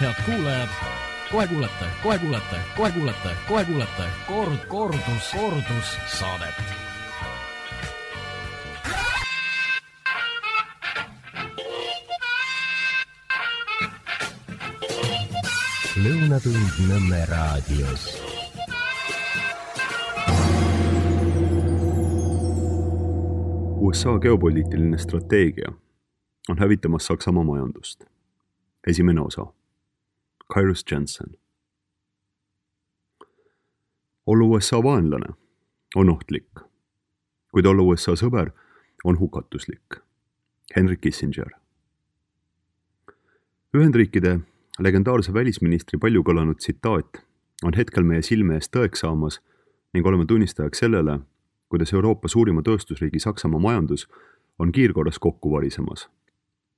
head kuulajad, kohe kuulete, kohe kuulete, kohe kuulete, kohe kuulete kord-, kordus, kordussaadet. lõunatund Nõmme raadios USA geopoliitiline strateegia on hävitamas Saksamaa majandust. esimene osa. Kairos Jensen. olla USA vaenlane on ohtlik, kuid olla USA sõber on hukatuslik. Henry Kissinger. Ühendriikide legendaarse välisministri palju kõlanud tsitaat on hetkel meie silme ees tõeks saamas ning oleme tunnistajaks sellele, kuidas Euroopa suurima tööstusriigi Saksamaa majandus on kiirkorras kokku varisemas.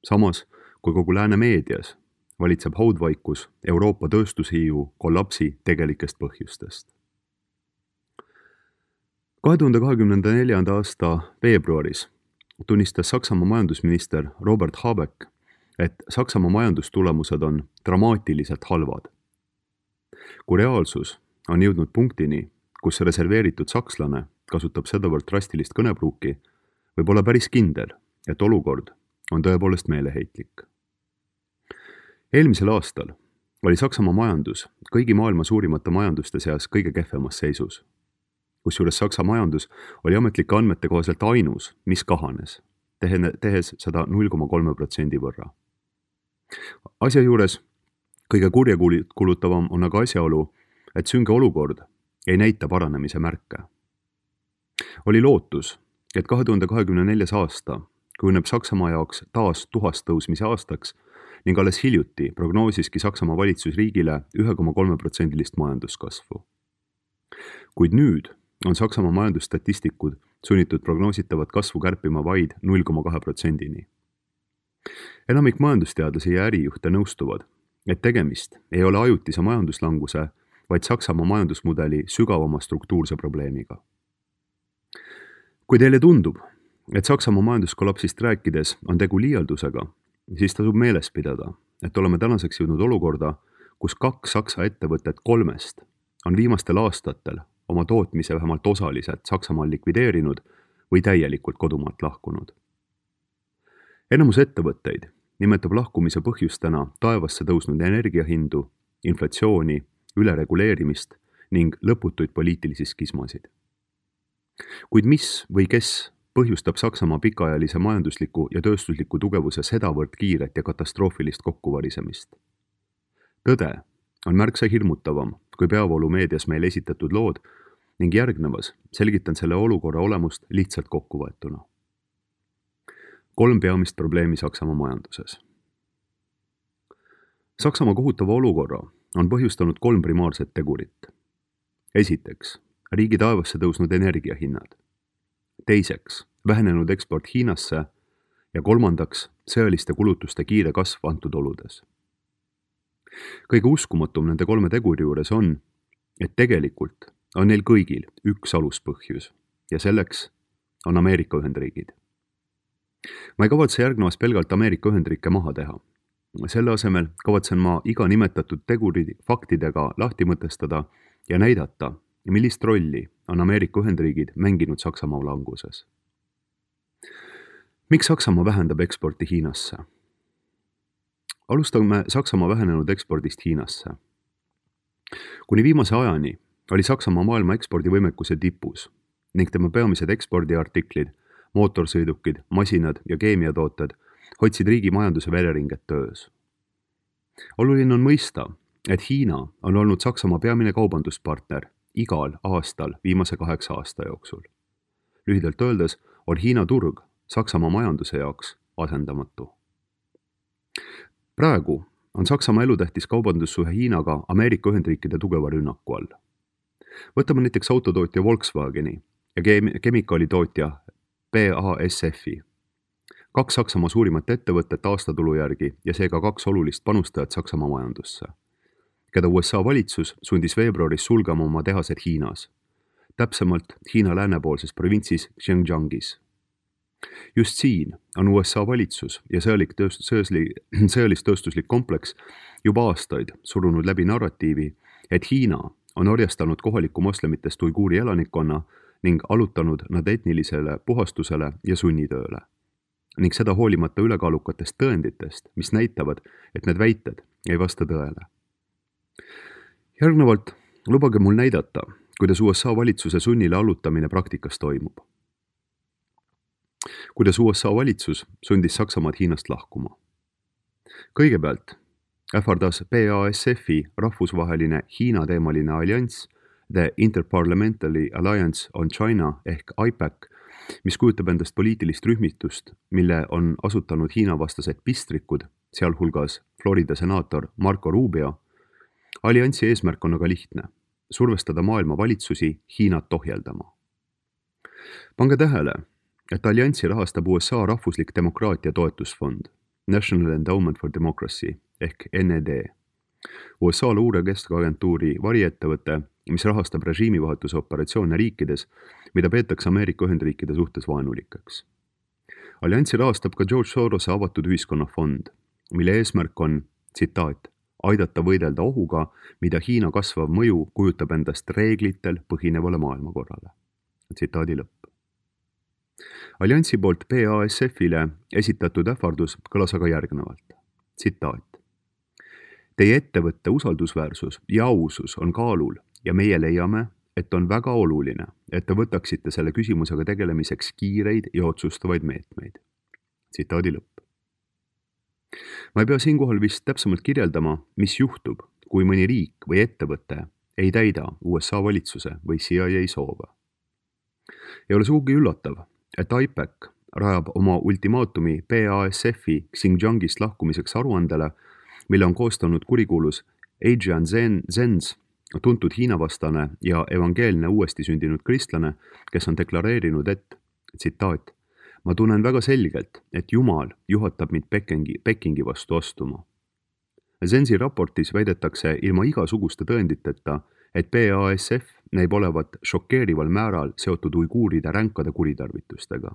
samas, kui kogu lääne meedias valitseb haudvaikus Euroopa tööstushiiu kollapsi tegelikest põhjustest. kahe tuhande kahekümnenda neljanda aasta veebruaris tunnistas Saksamaa majandusminister Robert Habeck, et Saksamaa majandustulemused on dramaatiliselt halvad. kui reaalsus on jõudnud punktini, kus reserveeritud sakslane kasutab sedavõrd drastilist kõnepruuki, võib olla päris kindel, et olukord on tõepoolest meeleheitlik. Eelmisel aastal oli Saksamaa majandus kõigi maailma suurimate majanduste seas kõige kehvemas seisus. kusjuures Saksa majandus oli ametlike andmete kohaselt ainus, mis kahanes, tehes seda null koma kolme protsendi võrra. asja juures kõige kurjakuulutavam on aga asjaolu, et sünge olukord ei näita paranemise märke oli lootus, et kahe tuhande kahekümne neljas aasta kujuneb Saksamaa jaoks taas tuhastõusmise aastaks ning alles hiljuti prognoosiski Saksamaa valitsus riigile ühe koma kolme protsendilist majanduskasvu. kuid nüüd on Saksamaa majandusstatistikud sunnitud prognoositavat kasvu kärpima vaid null koma kahe protsendini. enamik majandusteadlasi ja ärijuhte nõustuvad, et tegemist ei ole ajutise majanduslanguse, vaid Saksamaa majandusmudeli sügavama struktuurse probleemiga kui teile tundub, et Saksamaa majanduskollapsist rääkides on tegu liialdusega, siis tasub meeles pidada, et oleme tänaseks jõudnud olukorda, kus kaks Saksa ettevõtet kolmest on viimastel aastatel oma tootmise vähemalt osaliselt Saksamaal likvideerinud või täielikult kodumaalt lahkunud. enamus ettevõtteid nimetab lahkumise põhjustena taevasse tõusnud energiahindu, inflatsiooni, ülereguleerimist ning lõputuid poliitilisi skismasid kuid mis või kes põhjustab Saksamaa pikaajalise majandusliku ja tööstusliku tugevuse sedavõrd kiiret ja katastroofilist kokkuvarisemist? tõde on märksa hirmutavam kui peavoolumeedias meile esitatud lood ning järgnevas selgitan selle olukorra olemust lihtsalt kokkuvõetuna. kolm peamist probleemi Saksamaa majanduses. Saksamaa kohutava olukorra on põhjustanud kolm primaarset tegurit. esiteks riigi taevasse tõusnud energiahinnad. Teiseks, vähenenud eksport Hiinasse ja kolmandaks, sõjaliste kulutuste kiire kasv antud oludes. kõige uskumatum nende kolme teguri juures on, et tegelikult on neil kõigil üks aluspõhjus ja selleks on Ameerika Ühendriigid. ma ei kavatse järgnevas pelgalt Ameerika Ühendriike maha teha. selle asemel kavatsen ma iga nimetatud teguri faktidega lahti mõtestada ja näidata, millist rolli on Ameerika Ühendriigid mänginud Saksamaa languses? miks Saksamaa vähendab eksporti Hiinasse? alustame Saksamaa vähenenud ekspordist Hiinasse. kuni viimase ajani oli Saksamaa maailma ekspordivõimekuse tipus ning tema peamised ekspordiartiklid, mootorsõidukid, masinad ja keemiatooted hoidsid riigi majanduse vereringet töös. oluline on mõista, et Hiina on olnud Saksamaa peamine kaubanduspartner igal aastal viimase kaheksa aasta jooksul. lühidalt öeldes on Hiina turg Saksamaa majanduse jaoks asendamatu. praegu on Saksamaa elutähtis kaubandussuhe Hiinaga Ameerika Ühendriikide tugeva rünnaku all. võtame näiteks autotootja Volkswageni ja keem-, kemikaalitootja BASF-i. kaks Saksamaa suurimat ettevõtet aastatulu järgi ja seega kaks olulist panustajat Saksamaa majandusse keda USA valitsus sundis veebruaris sulgema oma tehased Hiinas, täpsemalt Hiina läänepoolses provintsis Xinjiangis. just siin on USA valitsus ja sõjalik tööst-, sõjasli-, sõjalis-tööstuslik kompleks juba aastaid surunud läbi narratiivi, et Hiina on orjastanud kohaliku moslemitest uiguuri elanikkonna ning allutanud nad etnilisele puhastusele ja sunnitööle. ning seda hoolimata ülekaalukatest tõenditest, mis näitavad, et need väited ei vasta tõele. Järgnevalt lubage mul näidata, kuidas USA valitsuse sunnile allutamine praktikas toimub. kuidas USA valitsus sundis Saksamaad Hiinast lahkuma. kõigepealt ähvardas BASF-i rahvusvaheline Hiina-teemaline allianss The Interparliamentary Alliance on China ehk IPAC, mis kujutab endast poliitilist rühmitust, mille on asutanud Hiina-vastased pistrikud, sealhulgas Florida senaator Marco Rubio. Alliansi eesmärk on aga lihtne, survestada maailma valitsusi Hiinat ohjeldama. pange tähele, et alliansi rahastab USA rahvuslik demokraatia toetusfond National Endowment for Democracy ehk NED. USA luurekeskagentuuri variettevõte mis rahastab režiimivahetuse operatsioone riikides, mida peetakse Ameerika Ühendriikide suhtes vaenulikeks. alliansi rahastab ka George Sorose avatud ühiskonna fond, mille eesmärk on, tsitaat, aidata võidelda ohuga, mida Hiina kasvav mõju kujutab endast reeglitel põhinevale maailmakorrale. tsitaadi lõpp. alliansi poolt BASF-ile esitatud ähvardus kõlas aga järgnevalt, tsitaat. Teie ettevõtte usaldusväärsus ja ausus on kaalul ja meie leiame, et on väga oluline, et te võtaksite selle küsimusega tegelemiseks kiireid ja otsustavaid meetmeid. tsitaadi lõpp. Ma ei pea siinkohal vist täpsemalt kirjeldama, mis juhtub, kui mõni riik või ettevõte ei täida USA valitsuse või CIA soove. ei ole sugugi üllatav, et IPAC rajab oma ultimaatumi BASF-i Xinjiangist lahkumiseks aruandele, mille on koostanud kurikuulus Adrian Zen, Zenz tuntud Hiina-vastane ja evangeelne uuesti sündinud kristlane, kes on deklareerinud, et tsitaat, ma tunnen väga selgelt, et Jumal juhatab mind Pekingi, Pekingi vastu astuma. Zensi raportis väidetakse ilma igasuguste tõenditeta, et BASF näib olevat šokeerival määral seotud uiguuride ränkade kuritarvitustega.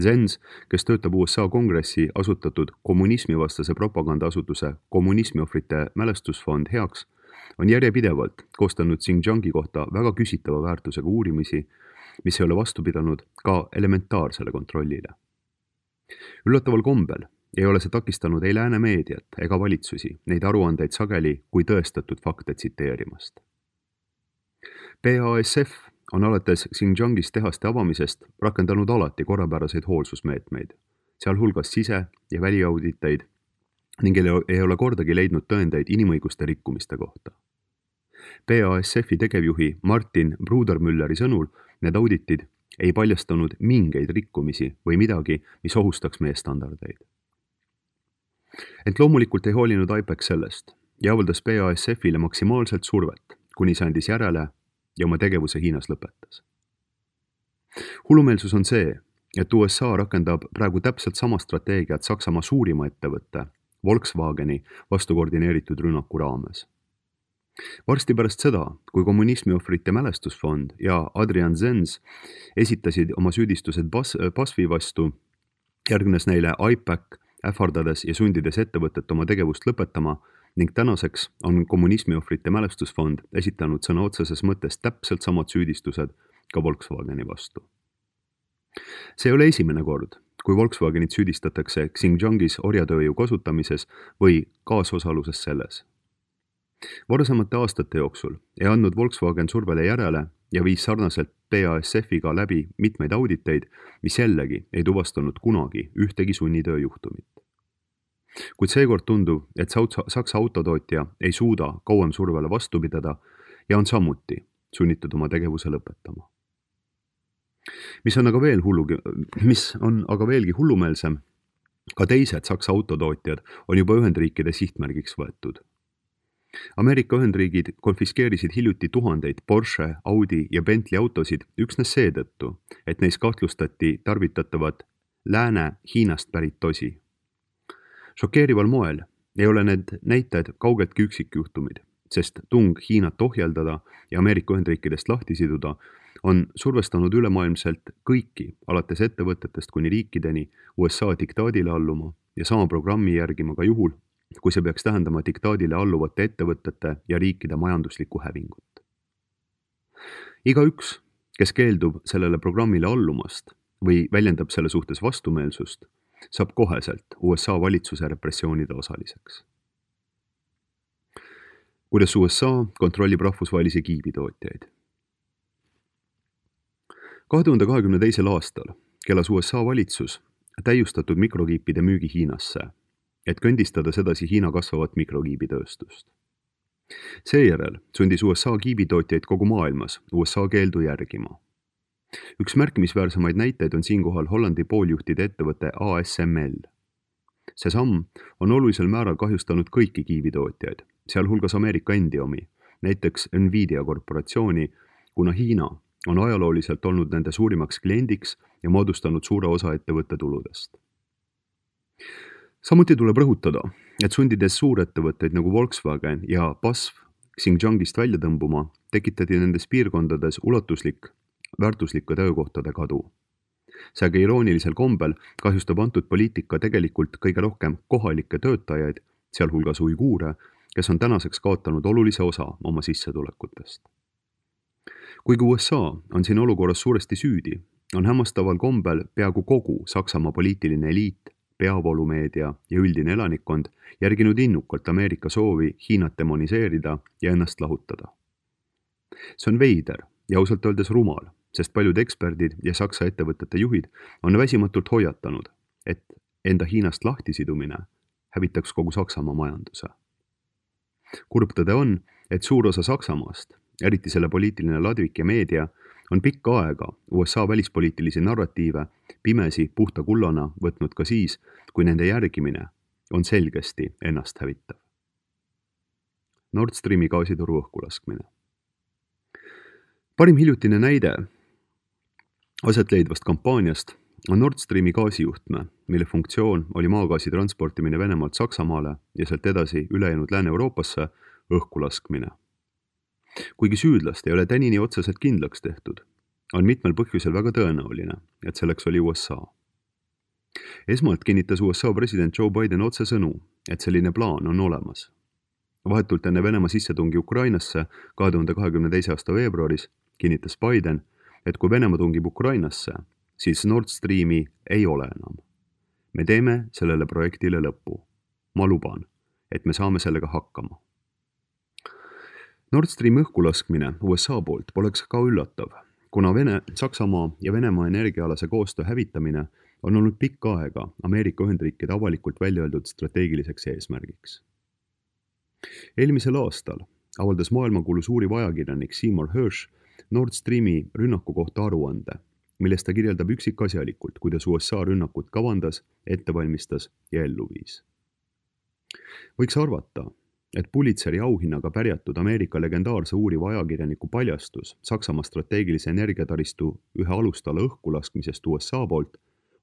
Zens, kes töötab USA kongressi asutatud kommunismivastase propagandaasutuse kommunismiohvrite mälestusfond heaks on järjepidevalt koostanud Xinjiangi kohta väga küsitava väärtusega uurimisi, mis ei ole vastu pidanud ka elementaarsele kontrollile. üllataval kombel ei ole see takistanud ei lääne meediat ega valitsusi neid aruandeid sageli kui tõestatud fakte tsiteerimast. BASF on alates Xinjiangis tehaste avamisest rakendanud alati korrapäraseid hoolsusmeetmeid, sealhulgas sise- ja väliauditeid ning ei ole kordagi leidnud tõendeid inimõiguste rikkumiste kohta. BASF-i tegevjuhi Martin Brudermülleri sõnul need auditid ei paljastanud mingeid rikkumisi või midagi, mis ohustaks meie standardeid. ent loomulikult ei hoolinud IPEC sellest ja avaldas BASF-ile maksimaalselt survet, kuni see andis järele ja oma tegevuse Hiinas lõpetas. hullumeelsus on see, et USA rakendab praegu täpselt sama strateegiat Saksamaa suurima ettevõtte Volkswageni vastu koordineeritud rünnaku raames. Varsti pärast seda, kui kommunismi ohvrite mälestusfond ja Adrian Zenz esitasid oma süüdistused Bas-, BASF-i vastu, järgnes neile IPAC, ähvardades ja sundides ettevõtet oma tegevust lõpetama ning tänaseks on kommunismi ohvrite mälestusfond esitanud sõna otseses mõttes täpselt samad süüdistused ka Volkswageni vastu. see ei ole esimene kord kui Volkswagenit süüdistatakse Xinjiangis orjatööjõu kasutamises või kaasosaluses selles. Varasemate aastate jooksul ei andnud Volkswagen survele järele ja viis sarnaselt BASF-iga läbi mitmeid auditeid, mis jällegi ei tuvastanud kunagi ühtegi sunnitöö juhtumit. kuid seekord tundub, et Saksa autotootja ei suuda kauem survele vastu pidada ja on samuti sunnitud oma tegevuse lõpetama mis on aga veel hullu, mis on aga veelgi hullumeelsem, ka teised Saksa autotootjad on juba Ühendriikide sihtmärgiks võetud. Ameerika Ühendriigid konfiskeerisid hiljuti tuhandeid Porsche, Audi ja Bentley autosid üksnes seetõttu, et neis kahtlustati tarvitatavat lääne Hiinast pärit tosi. šokeerival moel ei ole need näitajad kaugeltki üksikjuhtumid, sest tung Hiinat ohjeldada ja Ameerika Ühendriikidest lahti siduda on survestanud ülemaailmselt kõiki, alates ettevõtetest kuni riikideni, USA diktaadile alluma ja sama programmi järgima ka juhul, kui see peaks tähendama diktaadile alluvate ettevõtete ja riikide majanduslikku hävingut. igaüks, kes keeldub sellele programmile allumast või väljendab selle suhtes vastumeelsust, saab koheselt USA valitsuse repressioonide osaliseks. kuidas USA kontrollib rahvusvahelisi kiibitootjaid kahe tuhande kahekümne teisel aastal keelas USA valitsus täiustatud mikrokiipide müügi Hiinasse, et kõndistada sedasi Hiina kasvavat mikrokiibitööstust. seejärel sundis USA kiibitootjaid kogu maailmas USA keeldu järgima. üks märkimisväärsemaid näiteid on siinkohal Hollandi pooljuhtide ettevõte ASML. see samm on olulisel määral kahjustanud kõiki kiibitootjaid, sealhulgas Ameerika endi omi, näiteks Nvidia korporatsiooni, kuna Hiina on ajalooliselt olnud nende suurimaks kliendiks ja moodustanud suure osa ettevõtte tuludest. Samuti tuleb rõhutada, et sundides suurettevõtteid nagu Volkswagen ja BASF Xinjiangist välja tõmbuma, tekitati nendes piirkondades ulatuslik väärtuslike töökohtade kadu. see aga iroonilisel kombel kahjustab antud poliitika tegelikult kõige rohkem kohalikke töötajaid, sealhulgas uiguure, kes on tänaseks kaotanud olulise osa oma sissetulekutest kuigi USA on siin olukorras suuresti süüdi, on hämmastaval kombel peaaegu kogu Saksamaa poliitiline eliit, peavoolumeedia ja üldine elanikkond järginud innukalt Ameerika soovi Hiinat demoniseerida ja ennast lahutada. see on veider ja ausalt öeldes rumal, sest paljud eksperdid ja Saksa ettevõtete juhid on väsimatult hoiatanud, et enda Hiinast lahtisidumine hävitaks kogu Saksamaa majanduse. kurb tõde on, et suur osa Saksamaast eriti selle poliitiline ladvik ja meedia, on pikka aega USA välispoliitilisi narratiive pimesi puhta kullana võtnud ka siis, kui nende järgimine on selgesti ennasthävitav. Nord Streami gaasitoru õhku laskmine. parim hiljutine näide aset leidvast kampaaniast on Nord Streami gaasijuhtme, mille funktsioon oli maagaasi transportimine Venemaalt Saksamaale ja sealt edasi ülejäänud Lääne-Euroopasse õhku laskmine kuigi süüdlast ei ole tänini otseselt kindlaks tehtud, on mitmel põhjusel väga tõenäoline, et selleks oli USA. esmalt kinnitas USA president Joe Biden otsesõnu, et selline plaan on olemas. vahetult enne Venemaa sissetungi Ukrainasse kahe tuhande kahekümne teise aasta veebruaris kinnitas Biden, et kui Venemaa tungib Ukrainasse, siis Nord Streami ei ole enam. me teeme sellele projektile lõpu. ma luban, et me saame sellega hakkama Nord Streami õhkulaskmine USA poolt poleks ka üllatav, kuna Vene, Saksamaa ja Venemaa energiaalase koostöö hävitamine on olnud pikka aega Ameerika Ühendriikide avalikult välja öeldud strateegiliseks eesmärgiks. eelmisel aastal avaldas maailmakuulus uuriv ajakirjanik Seymour Hersh Nord Streami rünnaku kohta aruande, milles ta kirjeldab üksikasjalikult, kuidas USA rünnakut kavandas, ette valmistas ja ellu viis. võiks arvata, et Pulitzeri auhinnaga pärjatud Ameerika legendaarse uuriva ajakirjaniku paljastus Saksamaa strateegilise energiataristu ühe alustala õhkulaskmisest USA poolt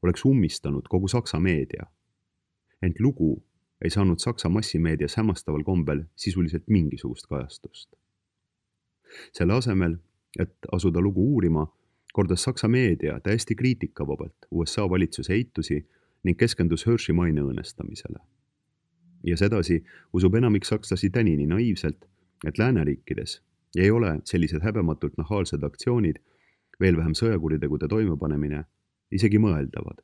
oleks ummistanud kogu Saksa meedia. ent lugu ei saanud Saksa massimeedias hämmastaval kombel sisuliselt mingisugust kajastust. selle asemel, et asuda lugu uurima, kordas Saksa meedia täiesti kriitikavabalt USA valitsuse eitusi ning keskendus Hershi maine õõnestamisele ja sedasi usub enamik sakslasi tänini naiivselt, et lääneriikides ei ole sellised häbematult nahaalsed aktsioonid, veel vähem sõjakuritegude toimepanemine, isegi mõeldavad.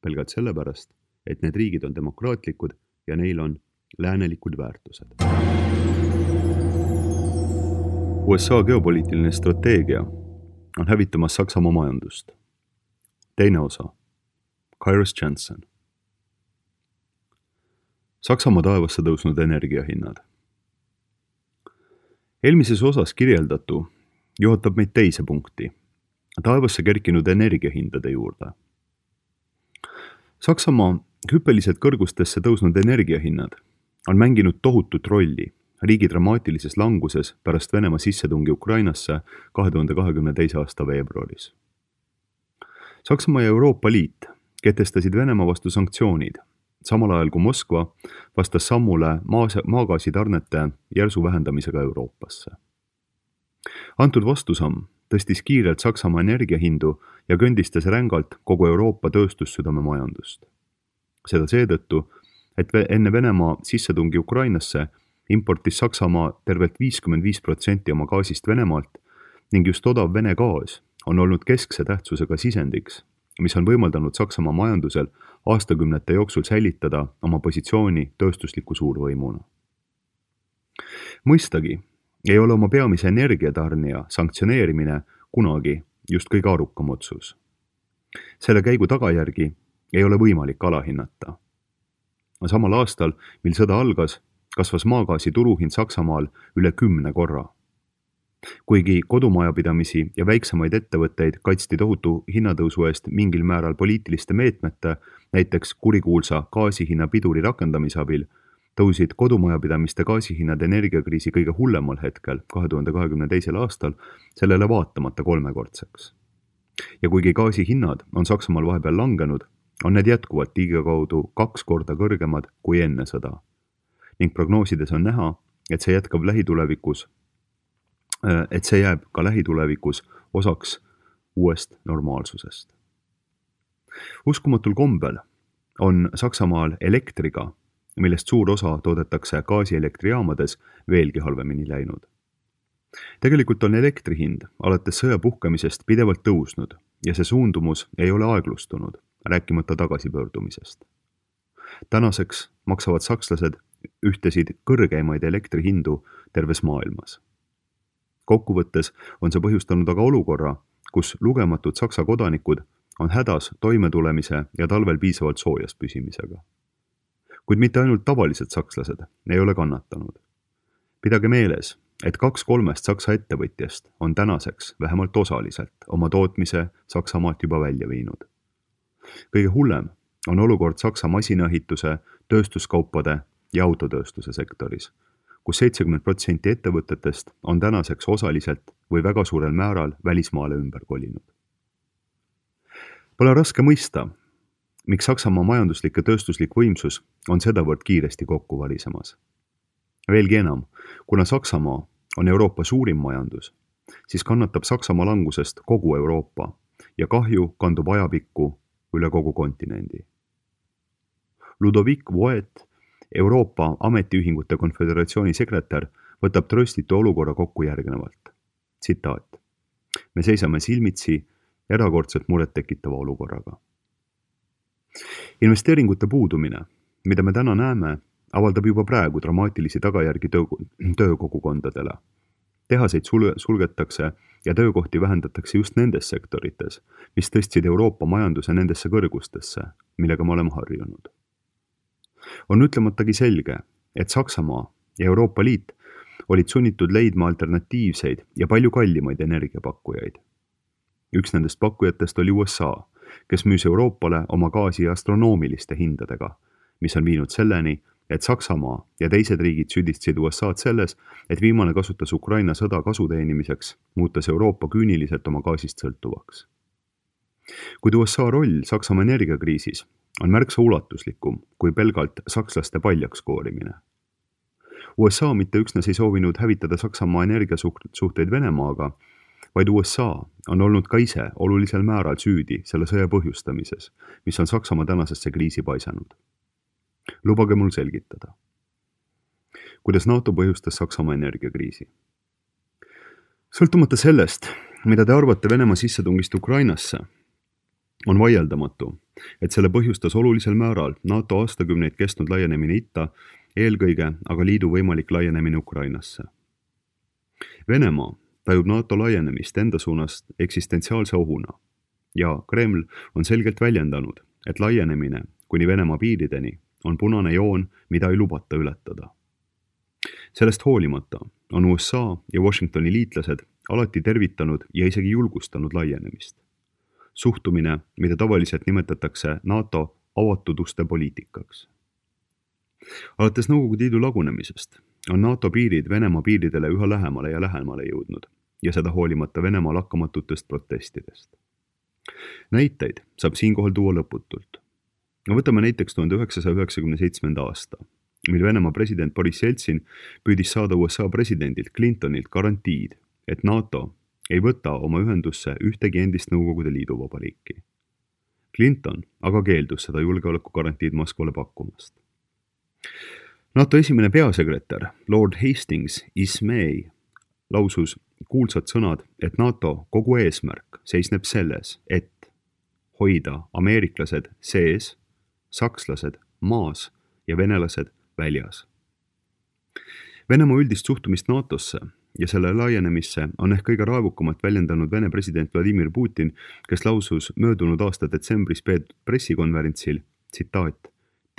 pelgalt sellepärast, et need riigid on demokraatlikud ja neil on läänelikud väärtused. USA geopoliitiline strateegia on hävitamas Saksamaa majandust. teine osa, Kairos Jensen Saksamaa taevasse tõusnud energiahinnad. eelmises osas kirjeldatu juhatab meid teise punkti, taevasse kerkinud energiahindade juurde. Saksamaa hüppeliselt kõrgustesse tõusnud energiahinnad on mänginud tohutut rolli riigi dramaatilises languses pärast Venemaa sissetungi Ukrainasse kahe tuhande kahekümne teise aasta veebruaris. Saksamaa ja Euroopa Liit kehtestasid Venemaa vastu sanktsioonid samal ajal kui Moskva vastas sammule maa, maagaasitarnete järsu vähendamisega Euroopasse. antud vastusamm tõstis kiirelt Saksamaa energiahindu ja kõndistas rängalt kogu Euroopa tööstussüdame majandust. seda seetõttu, et enne Venemaa sissetungi Ukrainasse importis Saksamaa tervelt viiskümmend viis protsenti oma gaasist Venemaalt ning just odav Vene gaas on olnud keskse tähtsusega sisendiks, mis on võimaldanud Saksamaa majandusel aastakümnete jooksul säilitada oma positsiooni tööstusliku suurvõimuna. mõistagi ei ole oma peamise energiatarnija sanktsioneerimine kunagi just kõige arukam otsus. selle käigu tagajärgi ei ole võimalik alahinnata. samal aastal, mil sõda algas, kasvas maagaasi turuhind Saksamaal üle kümne korra. Kuigi kodumajapidamisi ja väiksemaid ettevõtteid kaitsti tohutu hinnatõusu eest mingil määral poliitiliste meetmete, näiteks kurikuulsa gaasihinna piduri rakendamise abil tõusid kodumajapidamiste gaasihinnad energiakriisi kõige hullemal hetkel, kahe tuhande kahekümne teisel aastal, sellele vaatamata kolmekordseks. ja kuigi gaasihinnad on Saksamaal vahepeal langenud, on need jätkuvalt ligikaudu kaks korda kõrgemad kui enne sõda. ning prognoosides on näha, et see jätkab lähitulevikus, äh, et see jääb ka lähitulevikus osaks uuest normaalsusest. uskumatul kombel on Saksamaal elektriga millest suur osa toodetakse gaasielektrijaamades, veelgi halvemini läinud. tegelikult on elektri hind alates sõja puhkemisest pidevalt tõusnud ja see suundumus ei ole aeglustunud, rääkimata tagasipöördumisest. tänaseks maksavad sakslased ühtesid kõrgeimaid elektrihindu terves maailmas. Kokkuvõttes on see põhjustanud aga olukorra, kus lugematud Saksa kodanikud on hädas toimetulemise ja talvel piisavalt soojas püsimisega kuid mitte ainult tavalised sakslased ei ole kannatanud. pidage meeles, et kaks kolmest Saksa ettevõtjast on tänaseks vähemalt osaliselt oma tootmise Saksamaalt juba välja viinud. kõige hullem on olukord Saksa masinaehituse, tööstuskaupade ja autotööstuse sektoris kus seitsekümmend protsenti ettevõtetest on tänaseks osaliselt või väga suurel määral välismaale ümber kolinud. Pole raske mõista, miks Saksamaa majanduslik ja tööstuslik võimsus on sedavõrd kiiresti kokku varisemas. veelgi enam, kuna Saksamaa on Euroopa suurim majandus, siis kannatab Saksamaa langusest kogu Euroopa ja kahju kandub ajapikku üle kogu kontinendi. Ludovic Voet, Euroopa Ametiühingute Konföderatsiooni sekretär, võtab tröstitu olukorra kokku järgnevalt. tsitaat. me seisame silmitsi erakordselt murettekitava olukorraga investeeringute puudumine, mida me täna näeme, avaldab juba praegu dramaatilisi tagajärgi töö, töökogukondadele. tehaseid sul-, sulgetakse ja töökohti vähendatakse just nendes sektorites, mis tõstsid Euroopa majanduse nendesse kõrgustesse, millega me oleme harjunud. On ütlematagi selge, et Saksamaa ja Euroopa Liit olid sunnitud leidma alternatiivseid ja palju kallimaid energiapakkujaid. üks nendest pakkujatest oli USA kes müüs Euroopale oma gaasi astronoomiliste hindadega, mis on viinud selleni, et Saksamaa ja teised riigid süüdistasid USA-d selles, et viimane kasutas Ukraina sõda kasu teenimiseks, muutes Euroopa küüniliselt oma gaasist sõltuvaks. kuid USA roll Saksamaa energiakriisis on märksa ulatuslikum kui pelgalt sakslaste paljaks koorimine. USA mitte üksnes ei soovinud hävitada Saksamaa energiasuhteid Venemaaga, vaid USA on olnud ka ise olulisel määral süüdi selle sõja põhjustamises, mis on Saksamaa tänasesse kriisi paisanud. lubage mul selgitada. kuidas NATO põhjustas Saksamaa energiakriisi? sõltumata sellest, mida te arvate Venemaa sissetungist Ukrainasse, on vaieldamatu, et selle põhjustas olulisel määral NATO aastakümneid kestnud laienemine itta, eelkõige aga liidu võimalik laienemine Ukrainasse. Venemaa tajub NATO laienemist enda suunas eksistentsiaalse ohuna ja Kreml on selgelt väljendanud, et laienemine kuni Venemaa piirideni on punane joon, mida ei lubata ületada. sellest hoolimata on USA ja Washingtoni liitlased alati tervitanud ja isegi julgustanud laienemist. Suhtumine, mida tavaliselt nimetatakse NATO avatud uste poliitikaks. alates Nõukogude Liidu lagunemisest on NATO piirid Venemaa piiridele üha lähemale ja lähemale jõudnud ja seda hoolimata Venemaa lakkamatutest protestidest. näiteid saab siinkohal tuua lõputult. no võtame näiteks tuhande üheksasaja üheksakümne seitsmenda aasta, mil Venemaa president Boriss Jeltsin püüdis saada USA presidendilt Clintonilt garantiid, et NATO ei võta oma ühendusse ühtegi endist Nõukogude Liidu vabariiki. Clinton aga keeldus seda julgeolekugarantiid Moskvale pakkumast. NATO esimene peasekretär, lord Hastings Ismay, lausus kuulsad sõnad, et NATO kogu eesmärk seisneb selles, et hoida ameeriklased sees, sakslased maas ja venelased väljas. Venemaa üldist suhtumist NATO-sse ja selle laienemisse on ehk kõige raevukamalt väljendanud Vene president Vladimir Putin, kes lausus möödunud aasta detsembris peetud pressikonverentsil, tsitaat,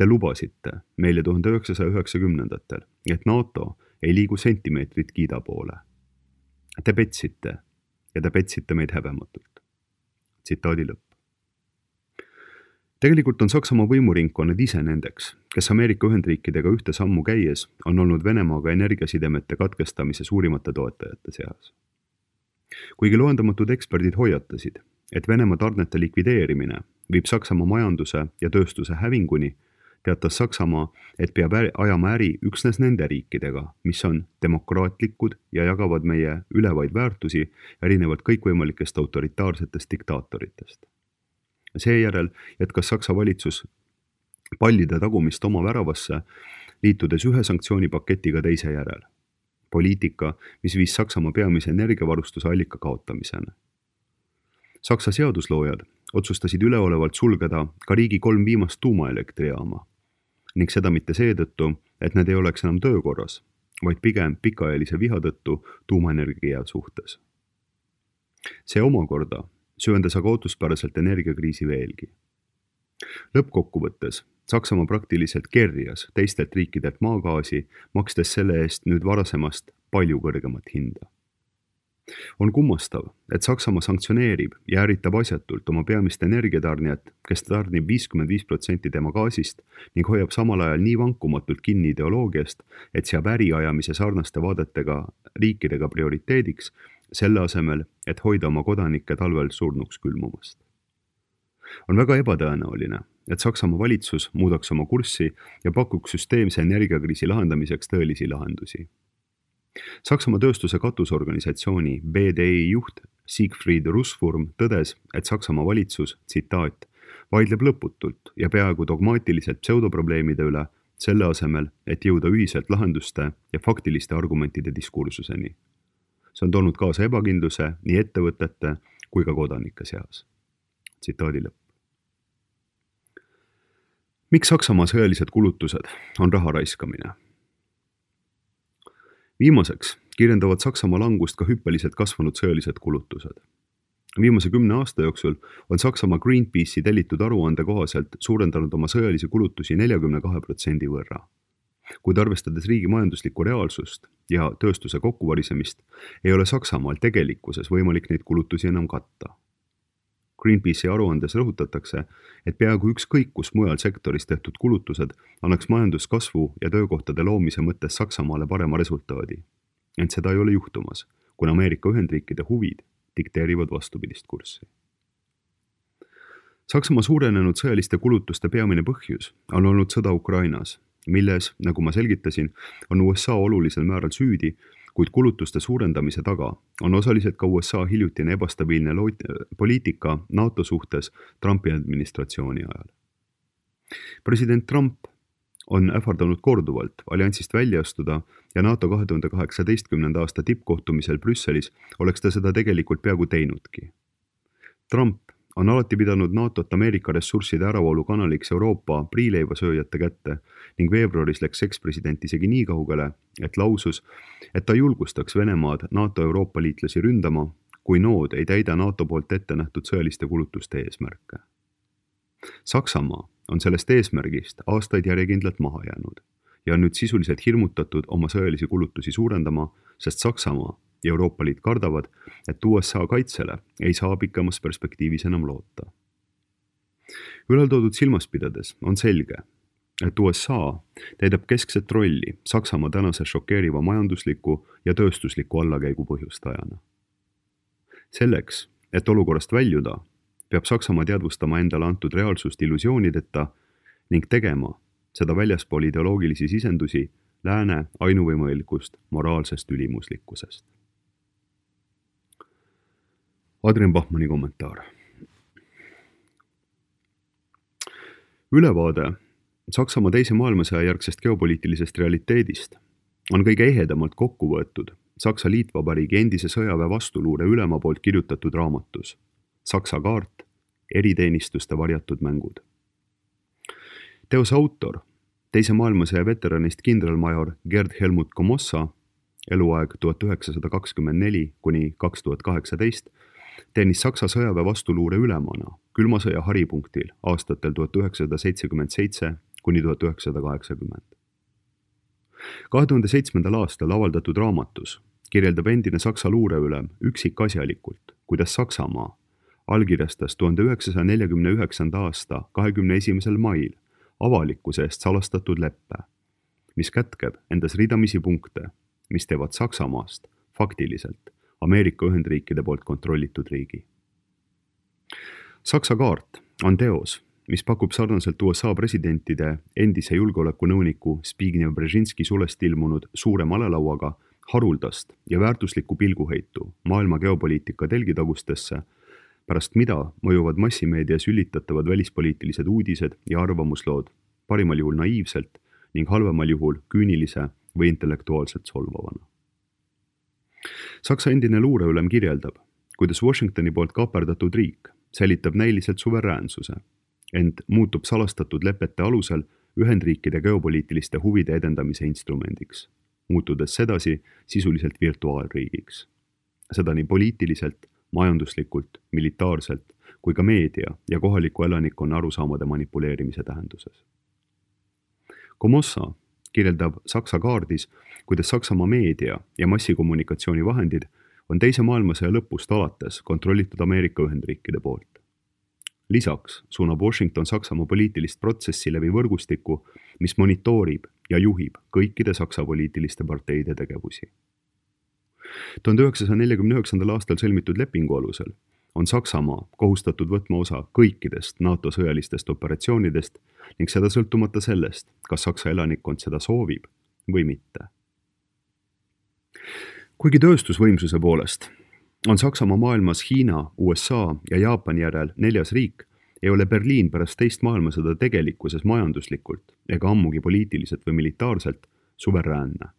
Te lubasite meile tuhande üheksasaja üheksakümnendatel, et NATO ei liigu sentimeetritki ida poole. Te petsite ja te petsite meid häbematult. tsitaadi lõpp tegelikult on Saksamaa võimuringkonnad ise nendeks, kes Ameerika Ühendriikidega ühte sammu käies on olnud Venemaaga energiasidemete katkestamise suurimate toetajate seas. kuigi loendamatud eksperdid hoiatasid, et Venemaa tarnete likvideerimine viib Saksamaa majanduse ja tööstuse hävinguni, teatas Saksamaa, et peab ajama äri üksnes nende riikidega, mis on demokraatlikud ja jagavad meie ülevaid väärtusi, erinevalt kõikvõimalikest autoritaarsetest diktaatoritest seejärel jätkas Saksa valitsus pallide tagumist oma väravasse, liitudes ühe sanktsioonipaketiga teise järel. poliitika, mis viis Saksamaa peamise energiavarustuse allika kaotamiseni. Saksa seadusloojad otsustasid üleolevalt sulgeda ka riigi kolm viimast tuumaelektrijaama ning seda mitte seetõttu, et need ei oleks enam töökorras, vaid pigem pikaajalise viha tõttu tuumaenergia suhtes. see omakorda söandas aga ootuspäraselt energiakriisi veelgi. lõppkokkuvõttes Saksamaa praktiliselt kerjas teistelt riikidelt maagaasi, makstes selle eest nüüd varasemast palju kõrgemat hinda. On kummastav, et Saksamaa sanktsioneerib ja ärritab asjatult oma peamist energiatarnijat, kes tarnib viiskümmend viis protsenti tema gaasist ning hoiab samal ajal nii vankumatult kinni ideoloogiast, et seab äriajamise sarnaste vaadetega riikidega prioriteediks selle asemel, et hoida oma kodanikke talvel surnuks külmumast. on väga ebatõenäoline, et Saksamaa valitsus muudaks oma kurssi ja pakuks süsteemse energiakriisi lahendamiseks tõelisi lahendusi. Saksamaa tööstuse katusorganisatsiooni BDI juht Siegfried Russwurm tõdes, et Saksamaa valitsus, tsitaat, vaidleb lõputult ja peaaegu dogmaatiliselt pseudoprobleemide üle, selle asemel, et jõuda ühiselt lahenduste ja faktiliste argumentide diskursuseni see on toonud kaasa ebakindluse nii ettevõtete kui ka kodanike seas. tsitaadi lõpp. miks Saksamaa sõjalised kulutused on raha raiskamine? Viimaseks kirjeldavad Saksamaa langust ka hüppeliselt kasvanud sõjalised kulutused. viimase kümne aasta jooksul on Saksamaa Greenpeace'i tellitud aruande kohaselt suurendanud oma sõjalisi kulutusi neljakümne kahe protsendi võrra kuid arvestades riigi majanduslikku reaalsust ja tööstuse kokkuvarisemist, ei ole Saksamaal tegelikkuses võimalik neid kulutusi enam katta. Greenpeace'i aruandes rõhutatakse, et peaaegu ükskõik kus mujal sektoris tehtud kulutused annaks majanduskasvu ja töökohtade loomise mõttes Saksamaale parema resultaadi. ent seda ei ole juhtumas, kuna Ameerika Ühendriikide huvid dikteerivad vastupidist kurssi. Saksamaa suurenenud sõjaliste kulutuste peamine põhjus on olnud sõda Ukrainas milles, nagu ma selgitasin, on USA olulisel määral süüdi, kuid kulutuste suurendamise taga on osaliselt ka USA hiljutine ebastabiilne poliitika NATO suhtes Trumpi administratsiooni ajal. president Trump on ähvardanud korduvalt alliansist välja astuda ja NATO kahe tuhande kaheksateistkümnenda aasta tippkohtumisel Brüsselis oleks ta seda tegelikult peaaegu teinudki. Trump on alati pidanud NATO-t Ameerika ressursside äravoolu kanaliks Euroopa priileivasööjate kätte ning veebruaris läks ekspresident isegi nii kaugele, et lausus, et ta julgustaks Venemaad NATO Euroopa liitlasi ründama, kui nood ei täida NATO poolt ette nähtud sõjaliste kulutuste eesmärke. Saksamaa on sellest eesmärgist aastaid järjekindlalt maha jäänud ja on nüüd sisuliselt hirmutatud oma sõjalisi kulutusi suurendama, sest Saksamaa ja Euroopa Liit kardavad, et USA kaitsele ei saa pikemas perspektiivis enam loota. ülaltoodud silmas pidades on selge, et USA täidab keskset rolli Saksamaa tänase šokeeriva majandusliku ja tööstusliku allakäigu põhjustajana. selleks, et olukorrast väljuda, peab Saksamaa teadvustama endale antud reaalsust illusioonideta ning tegema seda väljaspool ideoloogilisi sisendusi lääne ainuvõimalikust moraalsest ülimuslikkusest Adrian Bachmanni kommentaar. ülevaade Saksamaa teise maailmasõja järgsest geopoliitilisest realiteedist on kõige ehedamalt kokku võetud Saksa Liitvabariigi endise sõjaväe vastuluure ülema poolt kirjutatud raamatus Saksa kaart, eriteenistuste varjatud mängud. teose autor, teise maailmasõja veteranist kindralmajor Gerd Helmut Komossa, eluaeg tuhat üheksasada kakskümmend neli kuni kaks tuhat kaheksateist, teenis Saksa sõjaväe vastuluure ülemana külma sõja haripunktil aastatel tuhat üheksasada seitsekümmend seitse kuni tuhat üheksasada kaheksakümmend. kahe tuhande seitsmendal aastal avaldatud raamatus kirjeldab endine Saksa luureülem üksikasjalikult, kuidas Saksamaa allkirjastas tuhande üheksasaja neljakümne üheksanda aasta kahekümne esimesel mail avalikkuse eest salastatud leppe, mis kätkeb endas ridamisi punkte, mis teevad Saksamaast faktiliselt Ameerika Ühendriikide poolt kontrollitud riigi. Saksa kaart on teos, mis pakub sarnaselt USA presidentide endise julgeolekunõuniku Zbigniew Brzezinski sulest ilmunud suure malelauaga haruldast ja väärtuslikku pilguheitu maailma geopoliitika telgitagustesse, pärast mida mõjuvad massimeedias ülitatavad välispoliitilised uudised ja arvamuslood parimal juhul naiivselt ning halvemal juhul küünilise või intellektuaalselt solvavana. Saksa endine luureülem kirjeldab, kuidas Washingtoni poolt kaaperdatud riik säilitab näiliselt suveräänsuse, ent muutub salastatud lepete alusel Ühendriikide geopoliitiliste huvide edendamise instrumendiks muutudes sedasi sisuliselt virtuaalriigiks. seda nii poliitiliselt, majanduslikult, militaarselt kui ka meedia ja kohaliku elanikkonna arusaamade manipuleerimise tähenduses. Komossa kirjeldab Saksa kaardis, kuidas Saksamaa meedia ja massikommunikatsioonivahendid on Teise maailmasõja lõpust alates kontrollitud Ameerika Ühendriikide poolt. lisaks suunab Washington Saksamaa poliitilist protsessi läbi võrgustiku, mis monitoorib ja juhib kõikide Saksa poliitiliste parteide tegevusi. tuhande üheksasaja neljakümne üheksandal aastal sõlmitud lepingu alusel on Saksamaa kohustatud võtma osa kõikidest NATO sõjalistest operatsioonidest ning seda sõltumata sellest, kas Saksa elanikkond seda soovib või mitte. kuigi tööstusvõimsuse poolest on Saksamaa maailmas Hiina, USA ja Jaapani järel neljas riik, ei ole Berliin pärast teist maailmasõda tegelikkuses majanduslikult ega ammugi poliitiliselt või militaarselt suveräänne.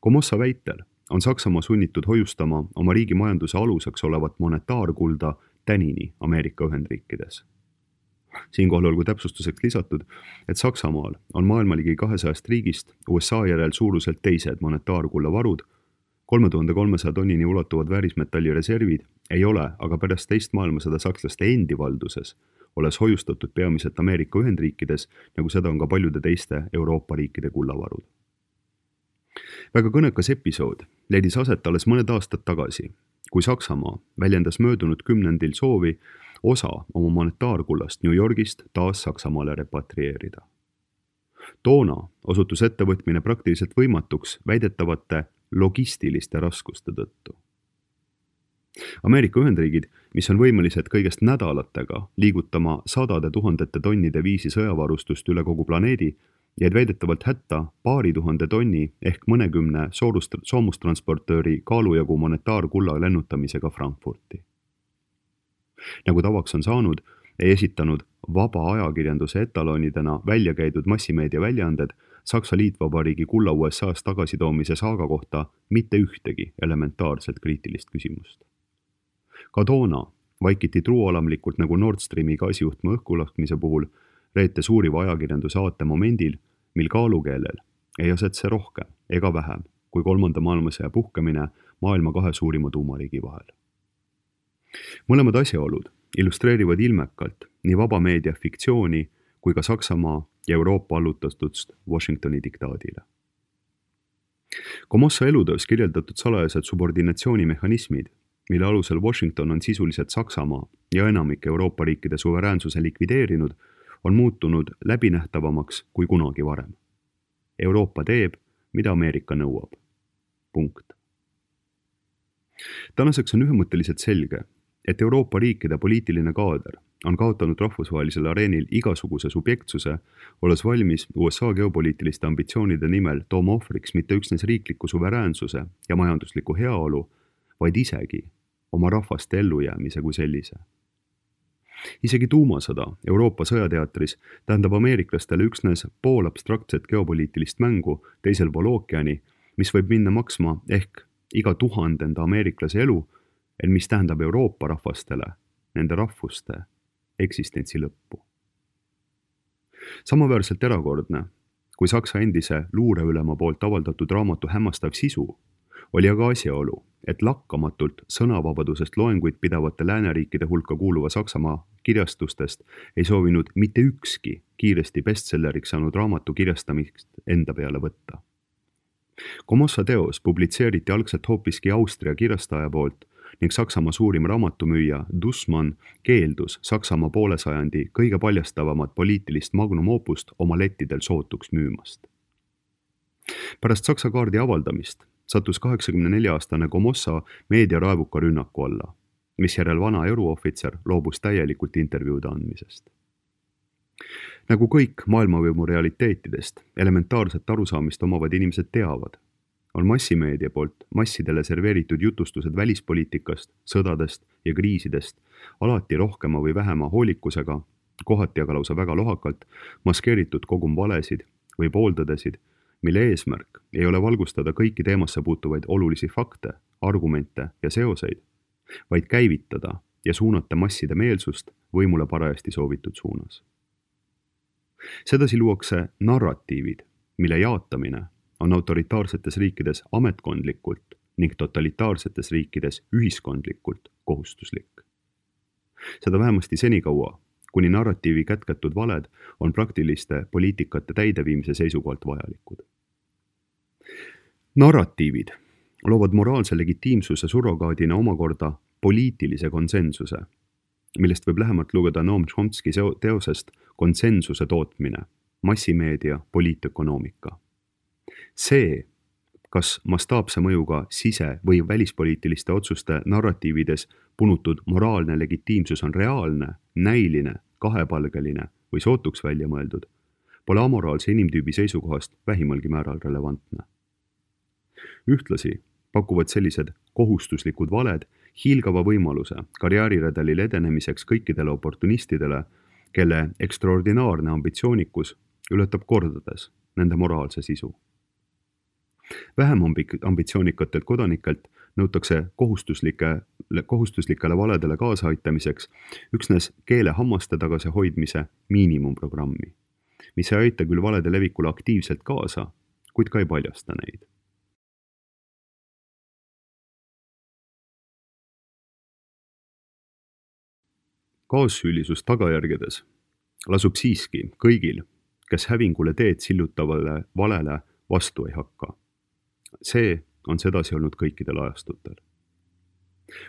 Komossa väitel on Saksamaa sunnitud hoiustama oma riigi majanduse aluseks olevat monetaarkulda tänini Ameerika Ühendriikides. siinkohal olgu täpsustuseks lisatud, et Saksamaal on maailma ligi kahesajast riigist USA järel suuruselt teised monetaarkulla varud kolme tuhande kolmesaja tonnini ulatuvad väärismetalli reservid ei ole aga pärast teist maailmasõda sakslaste endi valduses, olles hoiustatud peamiselt Ameerika Ühendriikides, nagu seda on ka paljude teiste Euroopa riikide kullavarud. Väga kõnekas episood leidis aset alles mõned aastad tagasi, kui Saksamaa väljendas möödunud kümnendil soovi osa oma monetaarkullast New Yorgist taas Saksamaale repatrieerida. toona osutus ettevõtmine praktiliselt võimatuks väidetavate logistiliste raskuste tõttu. Ameerika Ühendriigid, mis on võimelised kõigest nädalatega liigutama sadade tuhandete tonnide viisi sõjavarustust üle kogu planeedi, jäid väidetavalt hätta paari tuhande tonni ehk mõnekümne soorust-, soomustransportööri kaalujagu monetaarkulla lennutamisega Frankfurti. nagu tavaks on saanud, ei esitanud vaba ajakirjanduse etalonidena välja käidud massimeedia väljaanded Saksa Liitvabariigi kulla USA-st tagasitoomise saaga kohta mitte ühtegi elementaarselt kriitilist küsimust. Ka toona vaikiti truualamlikult nagu Nord Streami gaasijuhtme õhkulaskmise puhul reetes uuriva ajakirjanduse aate momendil, mil kaalukeelel ei asetse rohkem ega vähem kui kolmanda maailmasõja puhkemine maailma kahe suurima tuumariigi vahel. mõlemad asjaolud illustreerivad ilmekalt nii vaba meedia fiktsiooni kui ka Saksamaa ja Euroopa allutatust Washingtoni diktaadile. Komossa elutöös kirjeldatud salajased subordinatsioonimehhanismid, mille alusel Washington on sisuliselt Saksamaa ja enamik Euroopa riikide suveräänsuse likvideerinud, on muutunud läbinähtavamaks kui kunagi varem. Euroopa teeb, mida Ameerika nõuab. punkt. tänaseks on ühemõtteliselt selge, et Euroopa riikide poliitiline kaader on kaotanud rahvusvahelisel areenil igasuguse subjektsuse, olles valmis USA geopoliitiliste ambitsioonide nimel tooma ohvriks mitte üksnes riikliku suveräänsuse ja majandusliku heaolu, vaid isegi oma rahvaste ellujäämise kui sellise. isegi tuumasõda Euroopa sõjateatris tähendab ameeriklastele üksnes pool abstraktset geopoliitilist mängu teisel pool ookeani, mis võib minna maksma ehk iga tuhandenda ameeriklase elu, ent mis tähendab Euroopa rahvastele nende rahvuste eksistentsi lõppu. samaväärselt erakordne kui Saksa endise luureülema poolt avaldatud raamatu hämmastav sisu oli aga asjaolu, et lakkamatult sõnavabadusest loenguid pidavate lääneriikide hulka kuuluva Saksamaa kirjastustest ei soovinud mitte ükski kiiresti bestselleriks saanud raamatu kirjastamist enda peale võtta. Komossa teos publitseeriti algselt hoopiski Austria kirjastaja poolt ning Saksamaa suurim raamatumüüja Dussmann keeldus Saksamaa poole sajandi kõige paljastavamat poliitilist magnum opust oma lettidel sootuks müümast. pärast Saksa kaardi avaldamist sattus kaheksakümne nelja aastane Komossa meediaraevuka rünnaku alla, misjärel vana eruohvitser loobus täielikult intervjuude andmisest. nagu kõik maailmavõimu realiteetidest, elementaarset arusaamist omavad inimesed teavad, on massimeedia poolt massidele serveeritud jutustused välispoliitikast, sõdadest ja kriisidest alati rohkema või vähema hoolikusega, kohati aga lausa väga lohakalt maskeeritud kogum valesid või pooltõdesid, mille eesmärk ei ole valgustada kõiki teemasse puutuvaid olulisi fakte, argumente ja seoseid, vaid käivitada ja suunata masside meelsust võimule parajasti soovitud suunas. sedasi luuakse narratiivid, mille jaatamine on autoritaarsetes riikides ametkondlikult ning totalitaarsetes riikides ühiskondlikult kohustuslik. seda vähemasti senikaua, kuni narratiivi kätketud valed on praktiliste poliitikate täideviimise seisukohalt vajalikud. Narratiivid loovad moraalse legitiimsuse surrogaadina omakorda poliitilise konsensuse, millest võib lähemalt lugeda Noam Chomsky teosest Konsensuse tootmine, massimeedia poliitökonoomika see, kas mastaapse mõjuga sise- või välispoliitiliste otsuste narratiivides punutud moraalne legitiimsus on reaalne, näiline, kahepalgeline või sootuks välja mõeldud, pole amoraalse inimtüübi seisukohast vähimalgi määral relevantne. Ühtlasi pakuvad sellised kohustuslikud valed hiilgava võimaluse karjääriredelil edenemiseks kõikidele oportunistidele, kelle ekstraordinaarne ambitsioonikus ületab kordades nende moraalse sisu vähem ambitsioonikatelt kodanikelt nõutakse kohustuslike, kohustuslikele valedele kaasaaitamiseks üksnes keelehammaste tagasihoidmise miinimumprogrammi, mis ei aita küll valede levikule aktiivselt kaasa, kuid ka ei paljasta neid. Kaassüülisus tagajärgedes lasub siiski kõigil, kes hävingule teed sillutavale valele vastu ei hakka see on sedasi olnud kõikidel ajastutel.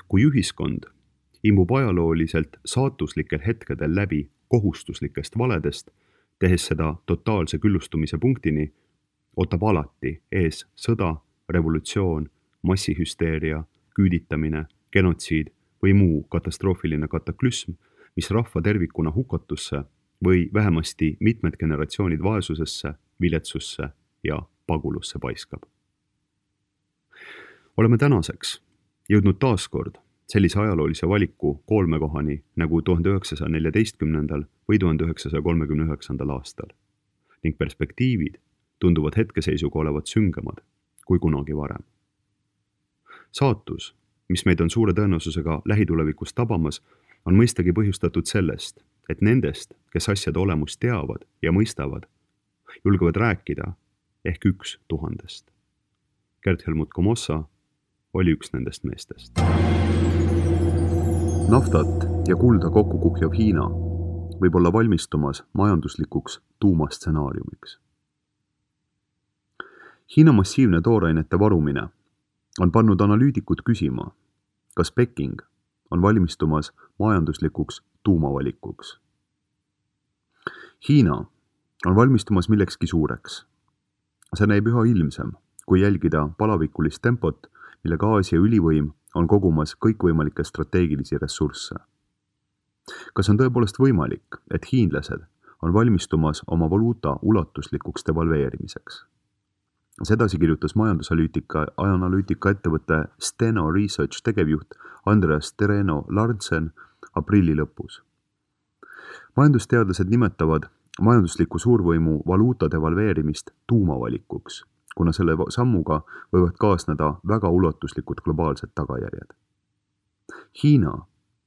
kui ühiskond imbub ajalooliselt saatuslikel hetkedel läbi kohustuslikest valedest, tehes seda totaalse küllustumise punktini, ootab alati ees sõda, revolutsioon, massihüsteeria, küüditamine, genotsiid või muu katastroofiline kataklüsm, mis rahva tervikuna hukatusse või vähemasti mitmed generatsioonid vaesusesse, viletsusse ja pagulusse paiskab oleme tänaseks jõudnud taas kord sellise ajaloolise valiku koolmekohani nagu tuhande üheksasaja neljateistkümnendal või tuhande üheksasaja kolmekümne üheksandal aastal ning perspektiivid tunduvad hetkeseisuga olevat süngemad kui kunagi varem. saatus, mis meid on suure tõenäosusega lähitulevikus tabamas, on mõistagi põhjustatud sellest, et nendest, kes asjade olemust teavad ja mõistavad, julgevad rääkida ehk üks tuhandest. Gerd Helmut Komossa oli üks nendest meestest. naftat ja kulda kokku kuhjav Hiina võib olla valmistumas majanduslikuks tuumastsenaariumiks. Hiina massiivne toorainete varumine on pannud analüütikud küsima, kas Peking on valmistumas majanduslikuks tuumavalikuks. Hiina on valmistumas millekski suureks. see näib üha ilmsem, kui jälgida palavikulist tempot millega Aasia ülivõim on kogumas kõikvõimalikke strateegilisi ressursse. kas on tõepoolest võimalik, et hiinlased on valmistumas oma valuuta ulatuslikuks devalveerimiseks? Sedasi kirjutas majandusanalüütika, analüütika ettevõtte Steno Research tegevjuht Andreas Tereno Larsen aprilli lõpus. majandusteadlased nimetavad majandusliku suurvõimu valuuta devalveerimist tuumavalikuks, kuna selle sammuga võivad kaasneda väga ulatuslikud globaalsed tagajärjed. Hiina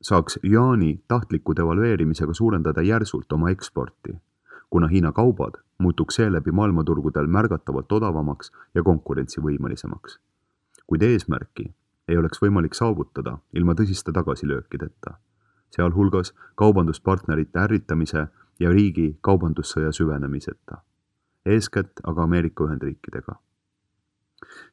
saaks juaani tahtliku devalveerimisega suurendada järsult oma eksporti, kuna Hiina kaubad muutuks seeläbi maailmaturgudel märgatavalt odavamaks ja konkurentsivõimelisemaks. kuid eesmärki ei oleks võimalik saavutada ilma tõsiste tagasilöökideta, sealhulgas kaubanduspartnerite ärritamise ja riigi kaubandussõja süvenemiseta, eeskätt aga Ameerika Ühendriikidega.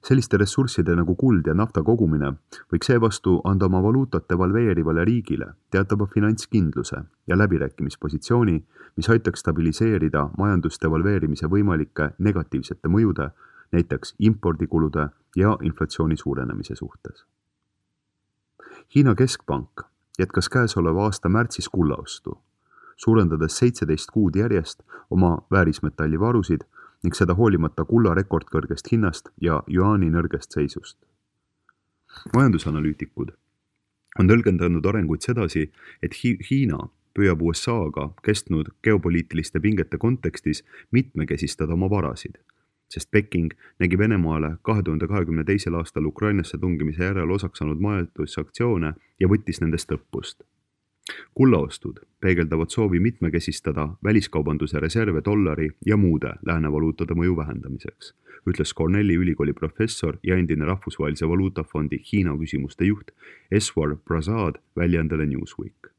Selliste ressursside nagu kuld ja nafta kogumine võiks seevastu anda oma valuutat devalveerivale riigile teatava finantskindluse ja läbirääkimispositsiooni, mis aitaks stabiliseerida majandusdevalveerimise võimalike negatiivsete mõjude, näiteks impordikulude ja inflatsiooni suurenemise suhtes. Hiina keskpank jätkas käesoleva aasta märtsis kullaostu suurendades seitseteist kuud järjest oma väärismetallivarusid ning seda hoolimata kulla rekordkõrgest hinnast ja juaani nõrgest seisust. majandusanalüütikud on tõlgendanud arenguid sedasi, et Hi Hiina püüab USA-ga kestnud geopoliitiliste pingete kontekstis mitmekesistada oma varasid, sest Peking nägi Venemaale kahe tuhande kahekümne teisel aastal Ukrainasse tungimise järel osaks saanud majandussanktsioone ja võttis nendest õppust kullaostud peegeldavad soovi mitmekesistada väliskaubanduse reserve dollari ja muude lääne valuutade mõju vähendamiseks, ütles Cornelli ülikooli professor ja endine Rahvusvahelise Valuutafondi Hiina küsimuste juht Eswar Prasad väljaandele Newsweek.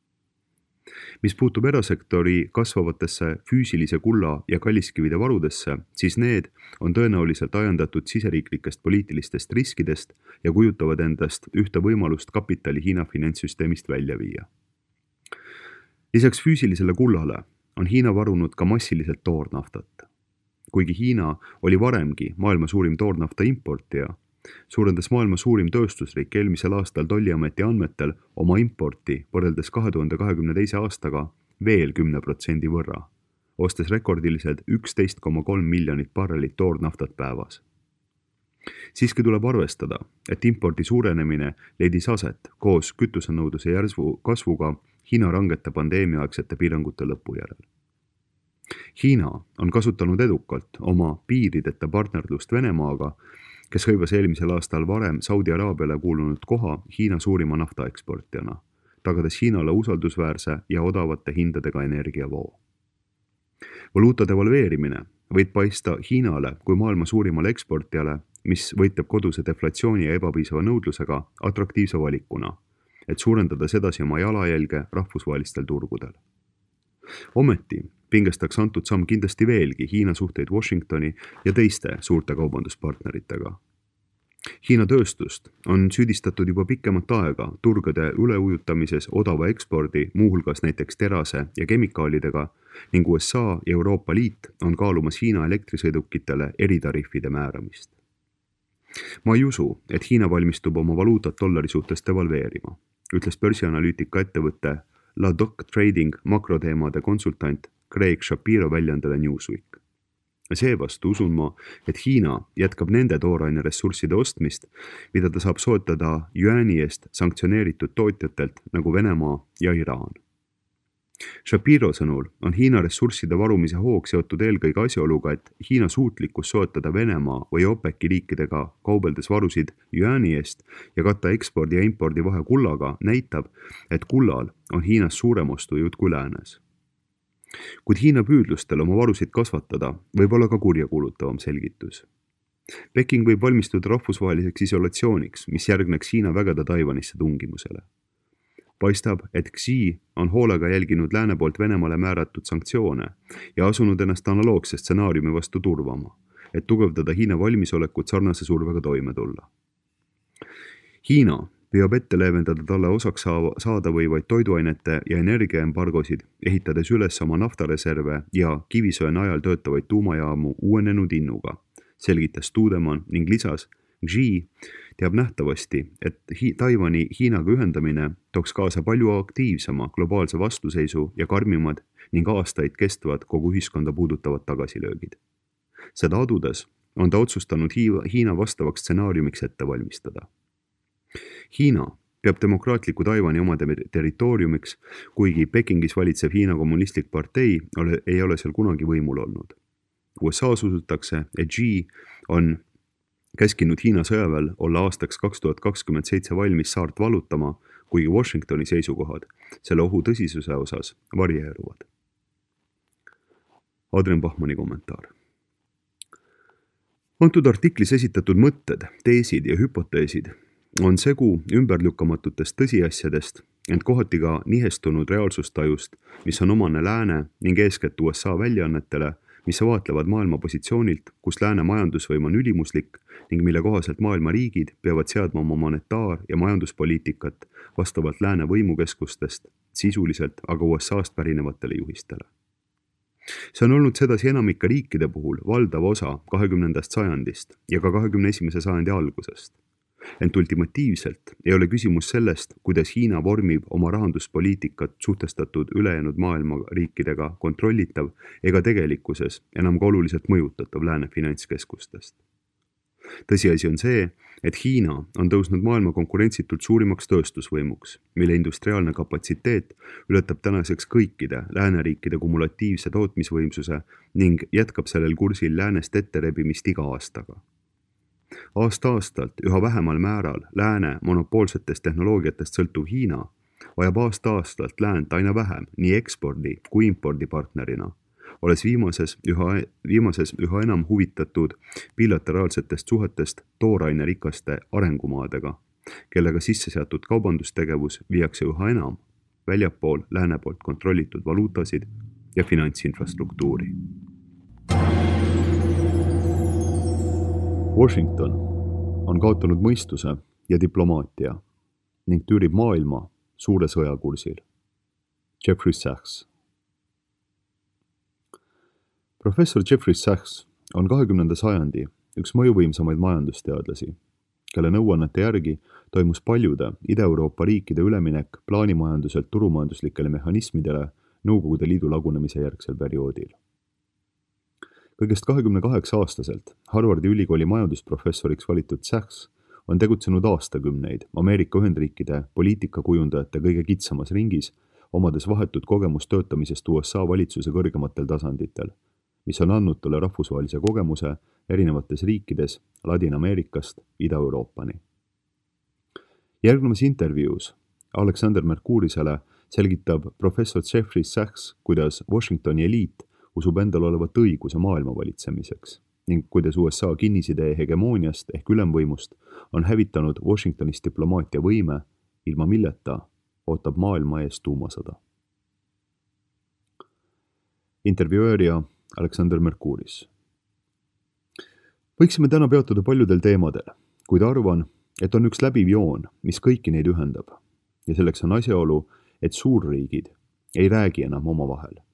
mis puutub erasektori kasvavatesse füüsilise kulla ja kalliskivide varudesse, siis need on tõenäoliselt ajendatud siseriiklikest poliitilistest riskidest ja kujutavad endast ühte võimalust kapitali Hiina finantssüsteemist välja viia lisaks füüsilisele kullale on Hiina varunud ka massiliselt toornaftat. kuigi Hiina oli varemgi maailma suurim toornafta importija, suurendas maailma suurim tööstusriik eelmisel aastal tolliameti andmetel oma importi võrreldes kahe tuhande kahekümne teise aastaga veel kümne protsendi võrra, ostes rekordilised üksteist koma kolm miljonit barrelit toornaftat päevas siiski tuleb arvestada, et impordi suurenemine leidis aset koos kütusenõudluse järsu kasvuga Hiina rangete pandeemiaaegsete piirangute lõpu järel. Hiina on kasutanud edukalt oma piirideta partnerlust Venemaaga, kes hõivas eelmisel aastal varem Saudi Araabiale kuulunud koha Hiina suurima naftaeksportijana, tagades Hiinale usaldusväärse ja odavate hindadega energiavoo. valuuta devalveerimine võib paista Hiinale kui maailma suurimale eksportijale, mis võitleb koduse deflatsiooni ja ebapiisava nõudlusega atraktiivse valikuna et suurendada sedasi oma jalajälge rahvusvahelistel turgudel. ometi pingestaks antud samm kindlasti veelgi Hiina suhteid Washingtoni ja teiste suurte kaubanduspartneritega. Hiina tööstust on süüdistatud juba pikemat aega turgade üleujutamises odava ekspordi, muuhulgas näiteks terase ja kemikaalidega ning USA ja Euroopa Liit on kaalumas Hiina elektrisõidukitele eritariifide määramist. ma ei usu, et Hiina valmistub oma valuutat dollari suhtes devalveerima ütles börsianalüütika ettevõtte Ladoc Trading makroteemade konsultant Craig Shapiro väljaandele Newsweek. seevastu usun ma, et Hiina jätkab nende tooraineressursside ostmist, mida ta saab soetada jüääni eest sanktsioneeritud tootjatelt nagu Venemaa ja Iraan Shapiro sõnul on Hiina ressursside varumise hoog seotud eelkõige asjaoluga, et Hiina suutlikkus soetada Venemaa või OPEC-i riikidega kaubeldes varusid jüääni eest ja katta ekspordi ja impordi vahe kullaga näitab, et kullal on Hiinas suurem ostujõud kui läänes. kuid Hiina püüdlustel oma varusid kasvatada võib olla ka kurjakuulutavam selgitus. Peking võib valmistuda rahvusvaheliseks isolatsiooniks, mis järgneks Hiina vägede Taiwanisse tungimusele paistab, et Xi on hoolega jälginud lääne poolt Venemaale määratud sanktsioone ja asunud ennast analoogse stsenaariumi vastu turvama, et tugevdada Hiina valmisolekut sarnase survega toime tulla. Hiina püüab ette leevendada talle osaks saada võivaid toiduainete ja energiaembargosid, ehitades üles oma naftareserve ja kivisöe najal töötavaid tuumajaamu uuenenud innuga, selgitas Tuudemann ning lisas, Xi teab nähtavasti, et Hi Taiwan'i Hiinaga ühendamine tooks kaasa palju aktiivsema globaalse vastuseisu ja karmimad ning aastaid kestvad kogu ühiskonda puudutavad tagasilöögid. seda adudes on ta otsustanud Hiina vastavaks stsenaariumiks ette valmistada. Hiina peab demokraatliku Taiwan'i oma territooriumiks, kuigi Pekingis valitsev Hiina kommunistlik partei ole, ei ole seal kunagi võimul olnud. USA-s usutakse, et Xi on käskinud Hiina sõjaväel olla aastaks kaks tuhat kakskümmend seitse valmis saart vallutama, kuigi Washingtoni seisukohad selle ohu tõsisuse osas varieeruvad. Adrian Bachmanni kommentaar. antud artiklis esitatud mõtted, teesid ja hüpoteesid on segu ümberlükkamatutest tõsiasjadest, ent kohati ka nihestunud reaalsustajust, mis on omane lääne ning eeskätt USA väljaannetele mis vaatlevad maailma positsioonilt, kus lääne majandusvõim on ülimuslik ning mille kohaselt maailma riigid peavad seadma oma monetaar- ja majanduspoliitikat vastavalt lääne võimukeskustest, sisuliselt aga USA-st pärinevatele juhistele. see on olnud sedasi enamike riikide puhul valdav osa kahekümnendast sajandist ja ka kahekümne esimese sajandi algusest ent ultimatiivselt ei ole küsimus sellest, kuidas Hiina vormib oma rahanduspoliitikat suhtestatud ülejäänud maailma riikidega kontrollitav ega tegelikkuses enam ka oluliselt mõjutatav lääne finantskeskustest. tõsiasi on see, et Hiina on tõusnud maailma konkurentsitult suurimaks tööstusvõimuks, mille industriaalne kapatsiteet ületab tänaseks kõikide lääneriikide kumulatiivse tootmisvõimsuse ning jätkab sellel kursil läänest ette rebimist iga aastaga aasta-aastalt üha vähemal määral lääne monopoolsetest tehnoloogiatest sõltuv Hiina vajab aasta-aastalt läänt aina vähem nii ekspordi kui impordipartnerina, olles viimases üha, viimases üha enam huvitatud bilateraalsetest suhetest toorainerikaste arengumaadega, kellega sisse seatud kaubandustegevus viiakse üha enam väljapool lääne poolt kontrollitud valuutasid ja finantsinfrastruktuuri. Washington on kaotanud mõistuse ja diplomaatia ning tüürib maailma suure sõja kursil. Jeffrey Sachs. professor Jeffrey Sachs on kahekümnenda sajandi üks mõjuvõimsamaid majandusteadlasi, kelle nõuannete järgi toimus paljude Ida-Euroopa riikide üleminek plaanimajanduselt turumajanduslikele mehhanismidele Nõukogude Liidu lagunemise järgsel perioodil kõigest kahekümne kaheksa aastaselt Harvardi ülikooli majandusprofessoriks valitud Sachs on tegutsenud aastakümneid Ameerika Ühendriikide poliitikakujundajate kõige kitsamas ringis, omades vahetut kogemust töötamisest USA valitsuse kõrgematel tasanditel, mis on andnud talle rahvusvahelise kogemuse erinevates riikides Ladina-Ameerikast Ida-Euroopani. järgnevas intervjuus Aleksander Merkuurisele selgitab professor Jeffrey Sachs, kuidas Washingtoni eliit usub endal olevat õiguse maailma valitsemiseks ning kuidas USA kinnisidee hegemooniast ehk ülemvõimust on hävitanud Washingtonis diplomaatia võime, ilma milleta ootab maailma ees tuumasõda. intervjueerija Aleksander Merkuuris. võiksime täna peatuda paljudel teemadel, kuid arvan, et on üks läbiv joon, mis kõiki neid ühendab ja selleks on asjaolu, et suurriigid ei räägi enam omavahel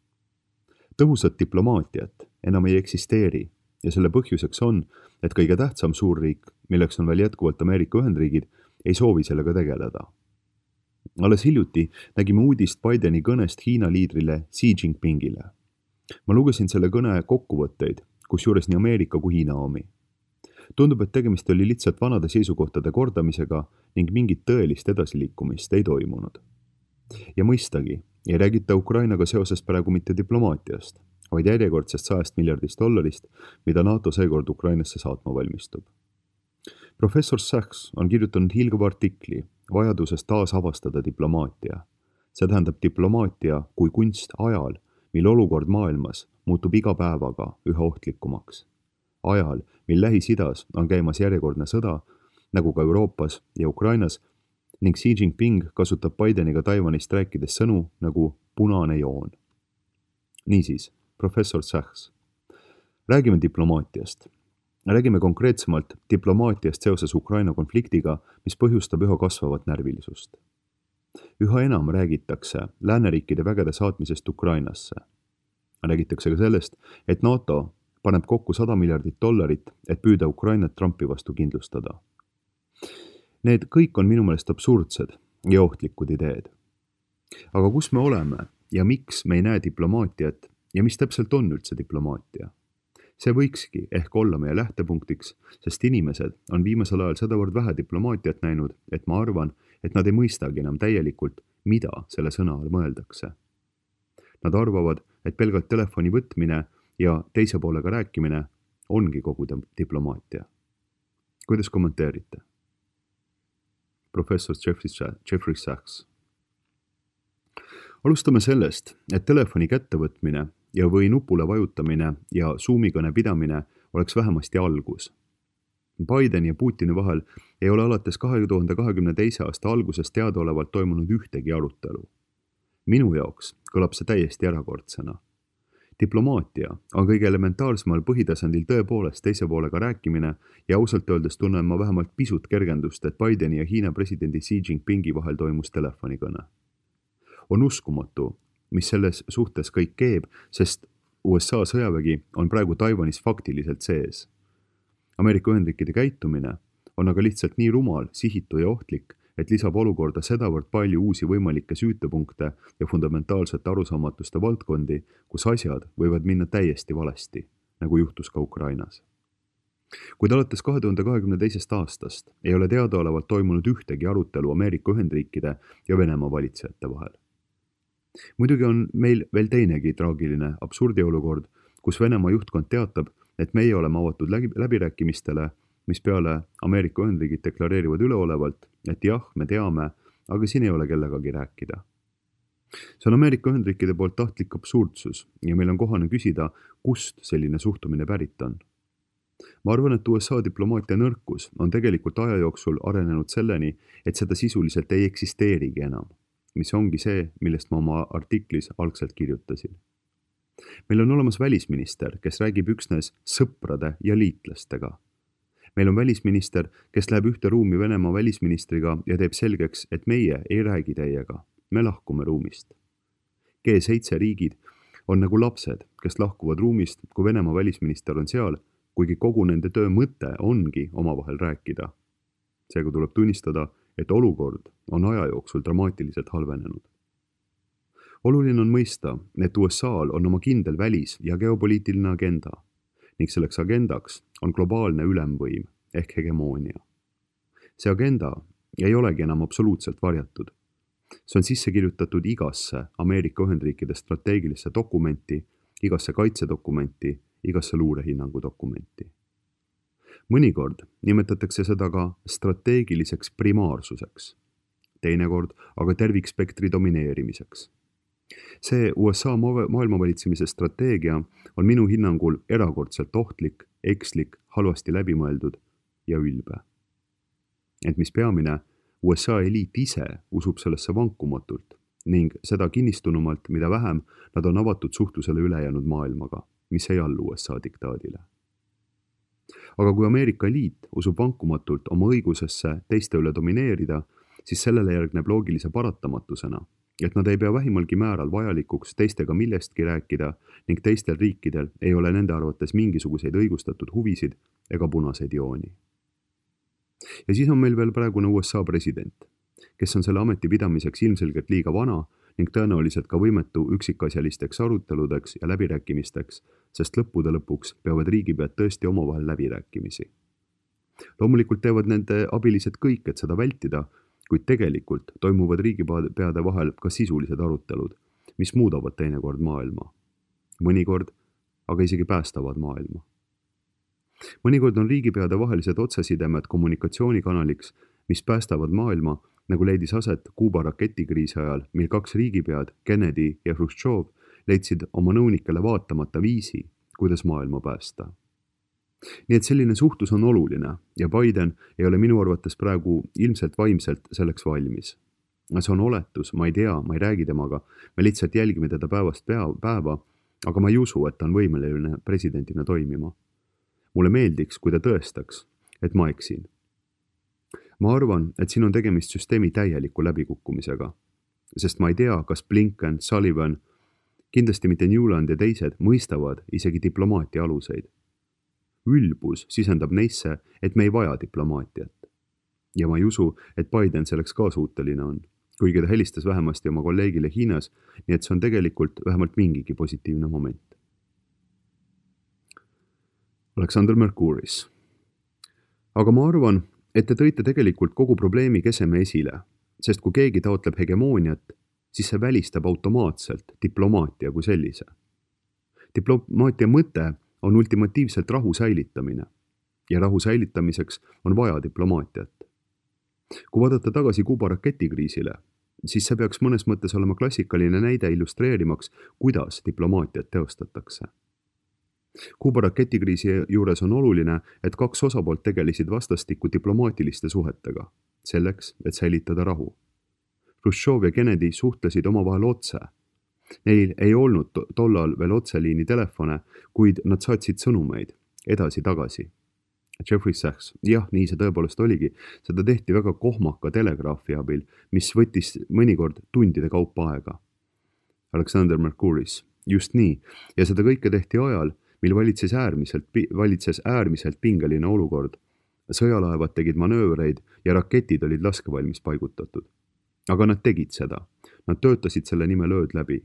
tõhusat diplomaatiat enam ei eksisteeri ja selle põhjuseks on, et kõige tähtsam suurriik, milleks on veel jätkuvalt Ameerika Ühendriigid, ei soovi sellega tegeleda. alles hiljuti nägime uudist Bideni kõnest Hiina liidrile Xi Jinpingile. ma lugesin selle kõne kokkuvõtteid, kusjuures nii Ameerika kui Hiina omi. tundub, et tegemist oli lihtsalt vanade seisukohtade kordamisega ning mingit tõelist edasiliikumist ei toimunud. ja mõistagi ei räägita Ukrainaga seoses praegu mitte diplomaatiast, vaid järjekordsest sajast miljardist dollarist, mida NATO seekord Ukrainasse saatma valmistub. professor Sachs on kirjutanud hiilgava artikli vajadusest taasavastada diplomaatia. see tähendab diplomaatia kui kunst ajal, mil olukord maailmas muutub iga päevaga üha ohtlikumaks. ajal, mil Lähis-Idas on käimas järjekordne sõda, nagu ka Euroopas ja Ukrainas ning Xi Jinping kasutab Bideniga Taiwanist rääkides sõnu nagu punane joon. niisiis, professor Sachs, räägime diplomaatiast. räägime konkreetsemalt diplomaatiast seoses Ukraina konfliktiga, mis põhjustab üha kasvavat närvilisust. üha enam räägitakse lääneriikide vägede saatmisest Ukrainasse. räägitakse ka sellest, et NATO paneb kokku sada miljardit dollarit, et püüda Ukrainat Trumpi vastu kindlustada Need kõik on minu meelest absurdsed ja ohtlikud ideed. aga kus me oleme ja miks me ei näe diplomaatiat ja mis täpselt on üldse diplomaatia? see võikski ehk olla meie lähtepunktiks, sest inimesed on viimasel ajal sedavõrd vähe diplomaatiat näinud, et ma arvan, et nad ei mõistagi enam täielikult, mida selle sõna all mõeldakse. Nad arvavad, et pelgalt telefoni võtmine ja teise poolega rääkimine ongi kogu diplomaatia. kuidas kommenteerite? Professor Jeffrey, Jeffrey Sachs. alustame sellest, et telefoni kättevõtmine ja, või nupule vajutamine ja Zoomi kõne pidamine oleks vähemasti algus. Bideni ja Putini vahel ei ole alates kahe tuhande kahekümne teise aasta algusest teadaolevalt toimunud ühtegi arutelu. minu jaoks kõlab see täiesti erakordsena diplomaatia on kõige elementaarsemal põhitasandil tõepoolest teise poolega rääkimine ja ausalt öeldes tunnen ma vähemalt pisut kergendust, et Bideni ja Hiina presidendi Xi Jinpingi vahel toimus telefonikõne. on uskumatu, mis selles suhtes kõik keeb, sest USA sõjavägi on praegu Taiwanis faktiliselt sees. Ameerika Ühendriikide käitumine on aga lihtsalt nii rumal, sihitu ja ohtlik, et lisab olukorda sedavõrd palju uusi võimalikke süütepunkte ja fundamentaalsete arusaamatuste valdkondi, kus asjad võivad minna täiesti valesti, nagu juhtus ka Ukrainas. kuid alates kahe tuhande kahekümne teisest aastast ei ole teadaolevalt toimunud ühtegi arutelu Ameerika Ühendriikide ja Venemaa valitsejate vahel. muidugi on meil veel teinegi traagiline absurdiolukord, kus Venemaa juhtkond teatab, et meie oleme avatud läbi, läbirääkimistele mispeale Ameerika Ühendriigid deklareerivad üleolevalt, et jah, me teame, aga siin ei ole kellegagi rääkida. see on Ameerika Ühendriikide poolt tahtlik absurdsus ja meil on kohane küsida, kust selline suhtumine pärit on. ma arvan, et USA diplomaatia nõrkus on tegelikult aja jooksul arenenud selleni, et seda sisuliselt ei eksisteerigi enam, mis ongi see, millest ma oma artiklis algselt kirjutasin meil on olemas välisminister, kes räägib üksnes sõprade ja liitlastega meil on välisminister, kes läheb ühte ruumi Venemaa välisministriga ja teeb selgeks, et meie ei räägi teiega, me lahkume ruumist. G7 riigid on nagu lapsed, kes lahkuvad ruumist, kui Venemaa välisminister on seal, kuigi kogu nende töö mõte ongi omavahel rääkida. seega tuleb tunnistada, et olukord on aja jooksul dramaatiliselt halvenenud. oluline on mõista, et USA-l on oma kindel välis- ja geopoliitiline agenda ning selleks agendaks on globaalne ülemvõim ehk hegemoonia. see agenda ei olegi enam absoluutselt varjatud. see on sisse kirjutatud igasse Ameerika Ühendriikide strateegilisse dokumenti, igasse kaitsedokumenti, igasse luurehinnangu dokumenti. mõnikord nimetatakse seda ka strateegiliseks primaarsuseks, teinekord aga tervikspektri domineerimiseks see USA maailmavalitsemise strateegia on minu hinnangul erakordselt ohtlik, ekslik, halvasti läbimõeldud ja ülbe. ent mis peamine, USA eliit ise usub sellesse vankumatult ning seda kinnistunumalt, mida vähem nad on avatud suhtlusele ülejäänud maailmaga, mis ei allu USA diktaadile. aga kui Ameerika eliit usub vankumatult oma õigusesse teiste üle domineerida, siis sellele järgneb loogilise paratamatusena et nad ei pea vähimalgi määral vajalikuks teistega millestki rääkida ning teistel riikidel ei ole nende arvates mingisuguseid õigustatud huvisid ega punaseid jooni. ja siis on meil veel praegune USA president, kes on selle ameti pidamiseks ilmselgelt liiga vana ning tõenäoliselt ka võimetu üksikasjalisteks aruteludeks ja läbirääkimisteks, sest lõppude lõpuks peavad riigipead tõesti omavahel läbirääkimisi. loomulikult teevad nende abilised kõik, et seda vältida kuid tegelikult toimuvad riigipeade vahel ka sisulised arutelud, mis muudavad teinekord maailma. mõnikord aga isegi päästavad maailma. mõnikord on riigipeade vahelised otsesidemed kommunikatsioonikanaliks, mis päästavad maailma, nagu leidis aset Kuuba raketikriisi ajal, mil kaks riigipead, Kennedy ja Hruštšov, leidsid oma nõunikele vaatamata viisi, kuidas maailma päästa nii et selline suhtlus on oluline ja Biden ei ole minu arvates praegu ilmselt vaimselt selleks valmis. see on oletus, ma ei tea, ma ei räägi temaga, me lihtsalt jälgime teda päevast pea, päeva, aga ma ei usu, et ta on võimeline presidendina toimima. mulle meeldiks, kui ta tõestaks, et ma eksin. ma arvan, et siin on tegemist süsteemi täieliku läbikukkumisega, sest ma ei tea, kas Blinken, Sullivan, kindlasti mitte Newland ja teised mõistavad isegi diplomaatia aluseid ülbus sisendab neisse, et me ei vaja diplomaatiat. ja ma ei usu, et Biden selleks ka suuteline on, kuigi ta helistas vähemasti oma kolleegile Hiinas, nii et see on tegelikult vähemalt mingigi positiivne moment. Aleksander Merkuris. aga ma arvan, et te tõite tegelikult kogu probleemi keseme esile, sest kui keegi taotleb hegemooniat, siis see välistab automaatselt diplomaatia kui sellise. diplomaatia mõte on ultimatiivselt rahu säilitamine ja rahu säilitamiseks on vaja diplomaatiat. kui vaadata tagasi Kuuba raketikriisile, siis see peaks mõnes mõttes olema klassikaline näide illustreerimaks, kuidas diplomaatiat teostatakse. Kuuba raketikriisi juures on oluline, et kaks osapoolt tegelesid vastastikku diplomaatiliste suhetega, selleks, et säilitada rahu. Hruštšov ja Kennedy suhtlesid omavahel otse. Neil ei olnud tollal veel otseliini telefone, kuid nad saatsid sõnumeid. Edasi-tagasi Jeffrey Sachs, jah, nii see tõepoolest oligi, seda tehti väga kohmaka telegraafi abil, mis võttis mõnikord tundide kaupa aega. Alexander Mercuris, just nii, ja seda kõike tehti ajal, mil valitses äärmiselt, valitses äärmiselt pingeline olukord. sõjalaevad tegid manöövreid ja raketid olid laskevalmis paigutatud. aga nad tegid seda, nad töötasid selle nimel ööd läbi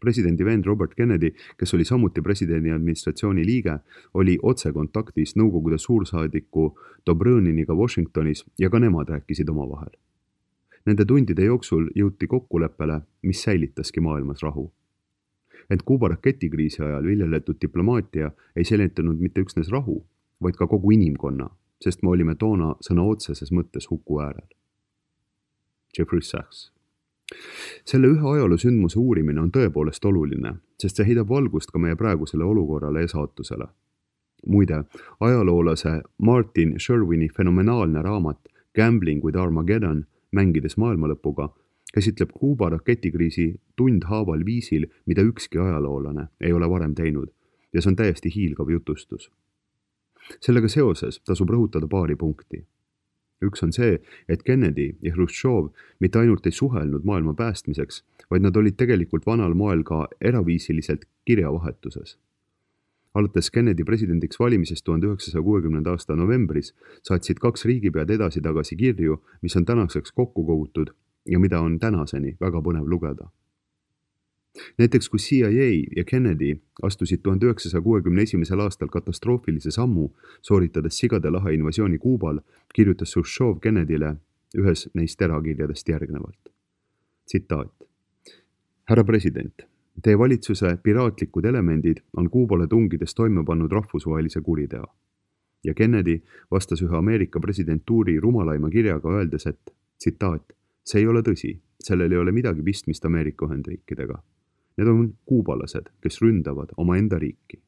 presidendi vend Robert Kennedy, kes oli samuti presidendi administratsiooni liige, oli otsekontaktis Nõukogude suursaadiku Dobrõniniga Washingtonis ja ka nemad rääkisid omavahel. Nende tundide jooksul jõuti kokkuleppele, mis säilitaski maailmas rahu. ent Kuuba raketikriisi ajal viljeletud diplomaatia ei säilitanud mitte üksnes rahu, vaid ka kogu inimkonna, sest me olime toona sõna otseses mõttes huku äärel. Jeffrey Sachs selle ühe ajaloosündmuse uurimine on tõepoolest oluline, sest see heidab valgust ka meie praegusele olukorrale ja saatusele. muide, ajaloolase Martin Sherwini fenomenaalne raamat Gambling with Armageddon, mängides maailmalõpuga, käsitleb Kuuba raketikriisi tundhaaval viisil, mida ükski ajaloolane ei ole varem teinud ja see on täiesti hiilgav jutustus. sellega seoses tasub rõhutada paari punkti üks on see, et Kennedy ja Hruštšov mitte ainult ei suhelnud maailma päästmiseks, vaid nad olid tegelikult vanal moel ka eraviisiliselt kirjavahetuses. alates Kennedy presidendiks valimisest tuhande üheksasaja kuuekümnenda aasta novembris saatsid kaks riigipead edasi-tagasi kirju, mis on tänaseks kokku kogutud ja mida on tänaseni väga põnev lugeda näiteks kui CIA ja Kennedy astusid tuhande üheksasaja kuuekümne esimesel aastal katastroofilise sammu, sooritades Sigade lahe invasiooni Kuubal, kirjutas Hruštšov Kennedyle ühes neist erakirjadest järgnevalt. tsitaat. härra president, teie valitsuse piraatlikud elemendid on Kuubale tungides toime pannud rahvusvahelise kuriteo. ja Kennedy vastas ühe Ameerika presidentuuri rumalaima kirjaga, öeldes, et tsitaat, see ei ole tõsi, sellel ei ole midagi pistmist Ameerika Ühendriikidega Need on kuubalased, kes ründavad omaenda riiki.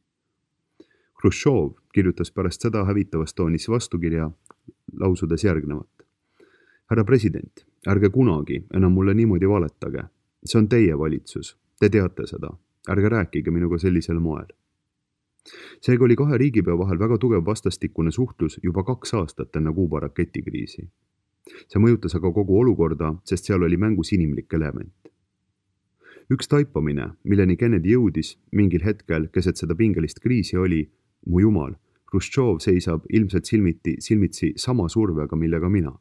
Hruštšov kirjutas pärast seda hävitavas toonis vastukirja, lausudes järgnevat. härra president, ärge kunagi enam mulle niimoodi valetage. see on teie valitsus, te teate seda, ärge rääkige minuga sellisel moel. seega oli kahe riigipea vahel väga tugev vastastikune suhtlus juba kaks aastat enne Kuuba raketikriisi. see mõjutas aga kogu olukorda, sest seal oli mängus inimlik element üks taipamine, milleni Kennedy jõudis mingil hetkel keset seda pingelist kriisi, oli, mu jumal, Hruštšov seisab ilmselt silmiti, silmitsi sama survega, millega mina.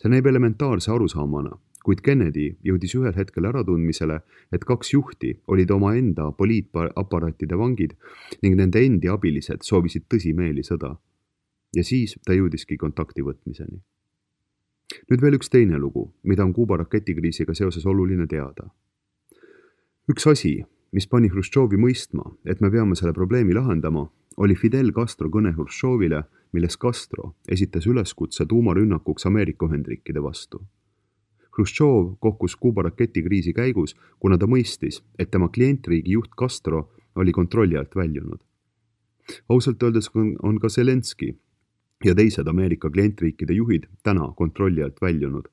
see näib elementaarse arusaamana, kuid Kennedy jõudis ühel hetkel äratundmisele, et kaks juhti olid omaenda poliitaparaatide vangid ning nende endi abilised soovisid tõsimeeli sõda. ja siis ta jõudiski kontakti võtmiseni. nüüd veel üks teine lugu, mida on Kuuba raketikriisiga seoses oluline teada üks asi, mis pani Hruštšovi mõistma, et me peame selle probleemi lahendama, oli Fidel Castro kõne Hruštšovile, milles Castro esitas üleskutse tuumarünnakuks Ameerika Ühendriikide vastu. Hruštšov kohkus Kuuba raketikriisi käigus, kuna ta mõistis, et tema klientriigi juht Castro oli kontrolli alt väljunud. ausalt öeldes on ka Zelenski ja teised Ameerika klientriikide juhid täna kontrolli alt väljunud,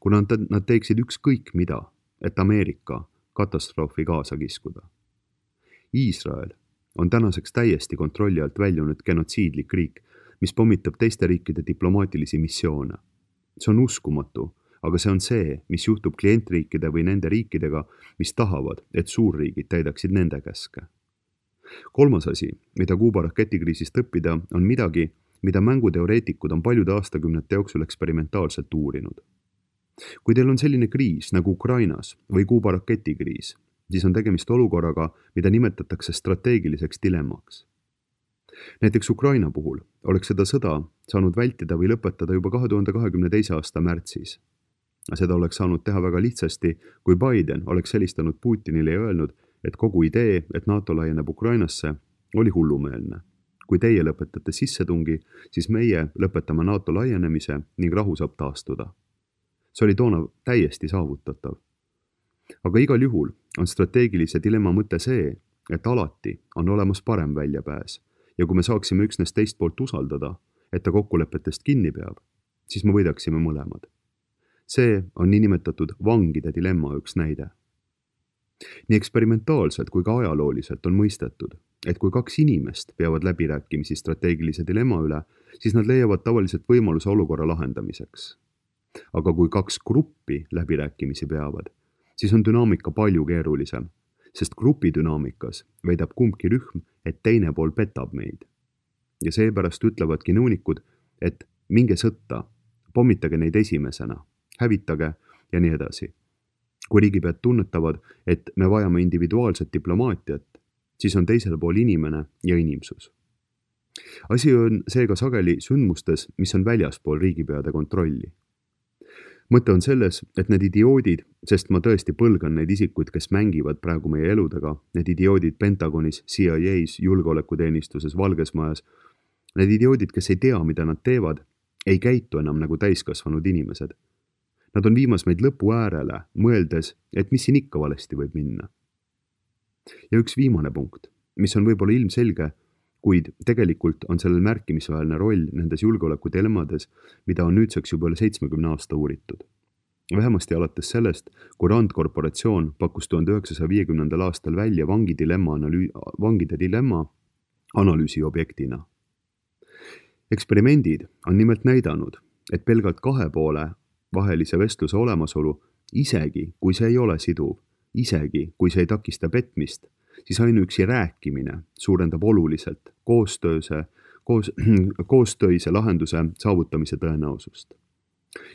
kuna nad teeksid ükskõik mida, et Ameerika katastroofi kaasa kiskuda. Iisrael on tänaseks täiesti kontrolli alt väljunud genotsiidlik riik, mis pommitab teiste riikide diplomaatilisi missioone. see on uskumatu, aga see on see, mis juhtub klientriikide või nende riikidega, mis tahavad, et suurriigid täidaksid nende käske. kolmas asi, mida Kuuba raketikriisist õppida, on midagi, mida mänguteoreetikud on paljude aastakümnete jooksul eksperimentaalselt uurinud kui teil on selline kriis nagu Ukrainas või Kuuba raketikriis, siis on tegemist olukorraga, mida nimetatakse strateegiliseks dilemmaks. näiteks Ukraina puhul oleks seda sõda saanud vältida või lõpetada juba kahe tuhande kahekümne teise aasta märtsis. seda oleks saanud teha väga lihtsasti, kui Biden oleks helistanud Putinile ja öelnud, et kogu idee, et NATO laieneb Ukrainasse, oli hullumeelne. kui teie lõpetate sissetungi, siis meie lõpetame NATO laienemise ning rahu saab taastuda. See oli toona täiesti saavutatav. aga igal juhul on strateegilise dilemma mõte see, et alati on olemas parem väljapääs ja kui me saaksime üksnes teist poolt usaldada, et ta kokkulepetest kinni peab, siis me võidaksime mõlemad. see on niinimetatud vangide dilemma üks näide. nii eksperimentaalselt kui ka ajalooliselt on mõistetud, et kui kaks inimest peavad läbirääkimisi strateegilise dilemma üle, siis nad leiavad tavaliselt võimaluse olukorra lahendamiseks. Aga kui kaks gruppi läbirääkimisi peavad, siis on dünaamika palju keerulisem sest grupidünaamikas väidab kumbki rühm, et teine pool petab meid. ja seepärast ütlevadki nõunikud, et minge sõtta, pommitage neid esimesena, hävitage ja nii edasi. kui riigipead tunnetavad, et me vajame individuaalset diplomaatiat, siis on teisel pool inimene ja inimsus. asi on seega sageli sündmustes, mis on väljaspool riigipeade kontrolli mõte on selles, et need idioodid, sest ma tõesti põlgan neid isikuid, kes mängivad praegu meie eludega, need idioodid Pentagonis, CIA-s, julgeolekuteenistuses, Valges Majas, need idioodid, kes ei tea, mida nad teevad, ei käitu enam nagu täiskasvanud inimesed. Nad on viimas meid lõpu äärele, mõeldes, et mis siin ikka valesti võib minna. ja üks viimane punkt, mis on võib-olla ilmselge kuid tegelikult on sellel märkimisväärne roll nendes julgeolekudilemmades, mida on nüüdseks juba üle seitsmekümne aasta uuritud. vähemasti alates sellest, kui Rand korporatsioon pakkus tuhande üheksasaja viiekümnendal aastal välja vangi dilemma analüü-, vangide dilemma analüüsi objektina. eksperimendid on nimelt näidanud, et pelgalt kahe poole vahelise vestluse olemasolu, isegi kui see ei ole siduv, isegi kui see ei takista petmist, siis ainuüksi rääkimine suurendab oluliselt koostööse, koos, koostöise lahenduse saavutamise tõenäosust.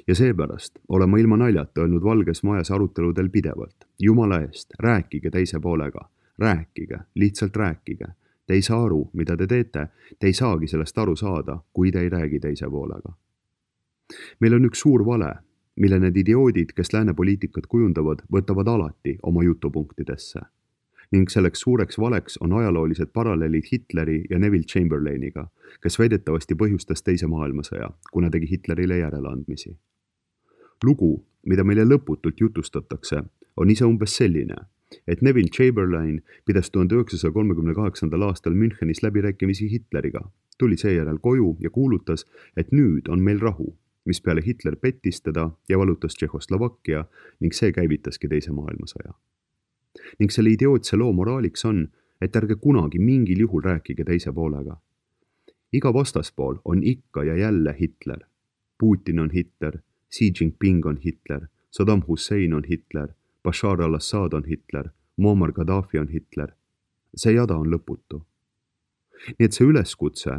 ja seepärast olen ma ilma naljata öelnud Valges Majas aruteludel pidevalt, jumala eest, rääkige teise poolega, rääkige, lihtsalt rääkige. Te ei saa aru, mida te teete, te ei saagi sellest aru saada, kui te ei räägi teise poolega. meil on üks suur vale, mille need idioodid, kes lääne poliitikat kujundavad, võtavad alati oma jutupunktidesse ning selleks suureks valeks on ajaloolised paralleelid Hitleri ja Neville Chamberlainiga, kes väidetavasti põhjustas Teise maailmasõja, kuna tegi Hitlerile järeleandmisi. lugu, mida meile lõputult jutustatakse, on ise umbes selline, et Neville Chamberlain pidas tuhande üheksasaja kolmekümne kaheksandal aastal Münchenis läbirääkimisi Hitleriga, tuli seejärel koju ja kuulutas, et nüüd on meil rahu, mispeale Hitler pettis teda ja vallutas Tšehhoslovakkia ning see käivitaski Teise maailmasõja ning selle idiootse loo moraaliks on, et ärge kunagi mingil juhul rääkige teise poolega. iga vastaspool on ikka ja jälle Hitler. Putin on Hitler, Xi Jinping on Hitler, Saddam Hussein on Hitler, Bashar al-Assad on Hitler, Muammar Gaddafi on Hitler. see jada on lõputu. nii et see üleskutse,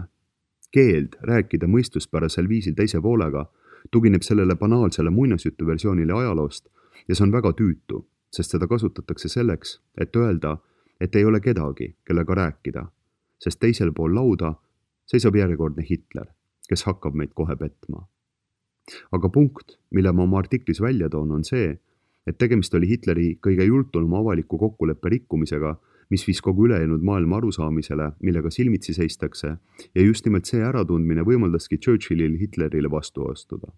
keeld rääkida mõistuspärasel viisil teise poolega, tugineb sellele banaalsele muinasjutuversioonile ajaloost ja see on väga tüütu sest seda kasutatakse selleks, et öelda, et ei ole kedagi, kellega rääkida, sest teisel pool lauda seisab järjekordne Hitler, kes hakkab meid kohe petma. aga punkt, mille ma oma artiklis välja toon, on see, et tegemist oli Hitleri kõige jultunuma avaliku kokkuleppe rikkumisega, mis viis kogu ülejäänud maailma arusaamisele, millega silmitsi seistakse ja just nimelt see äratundmine võimaldaski Churchillil Hitlerile vastu astuda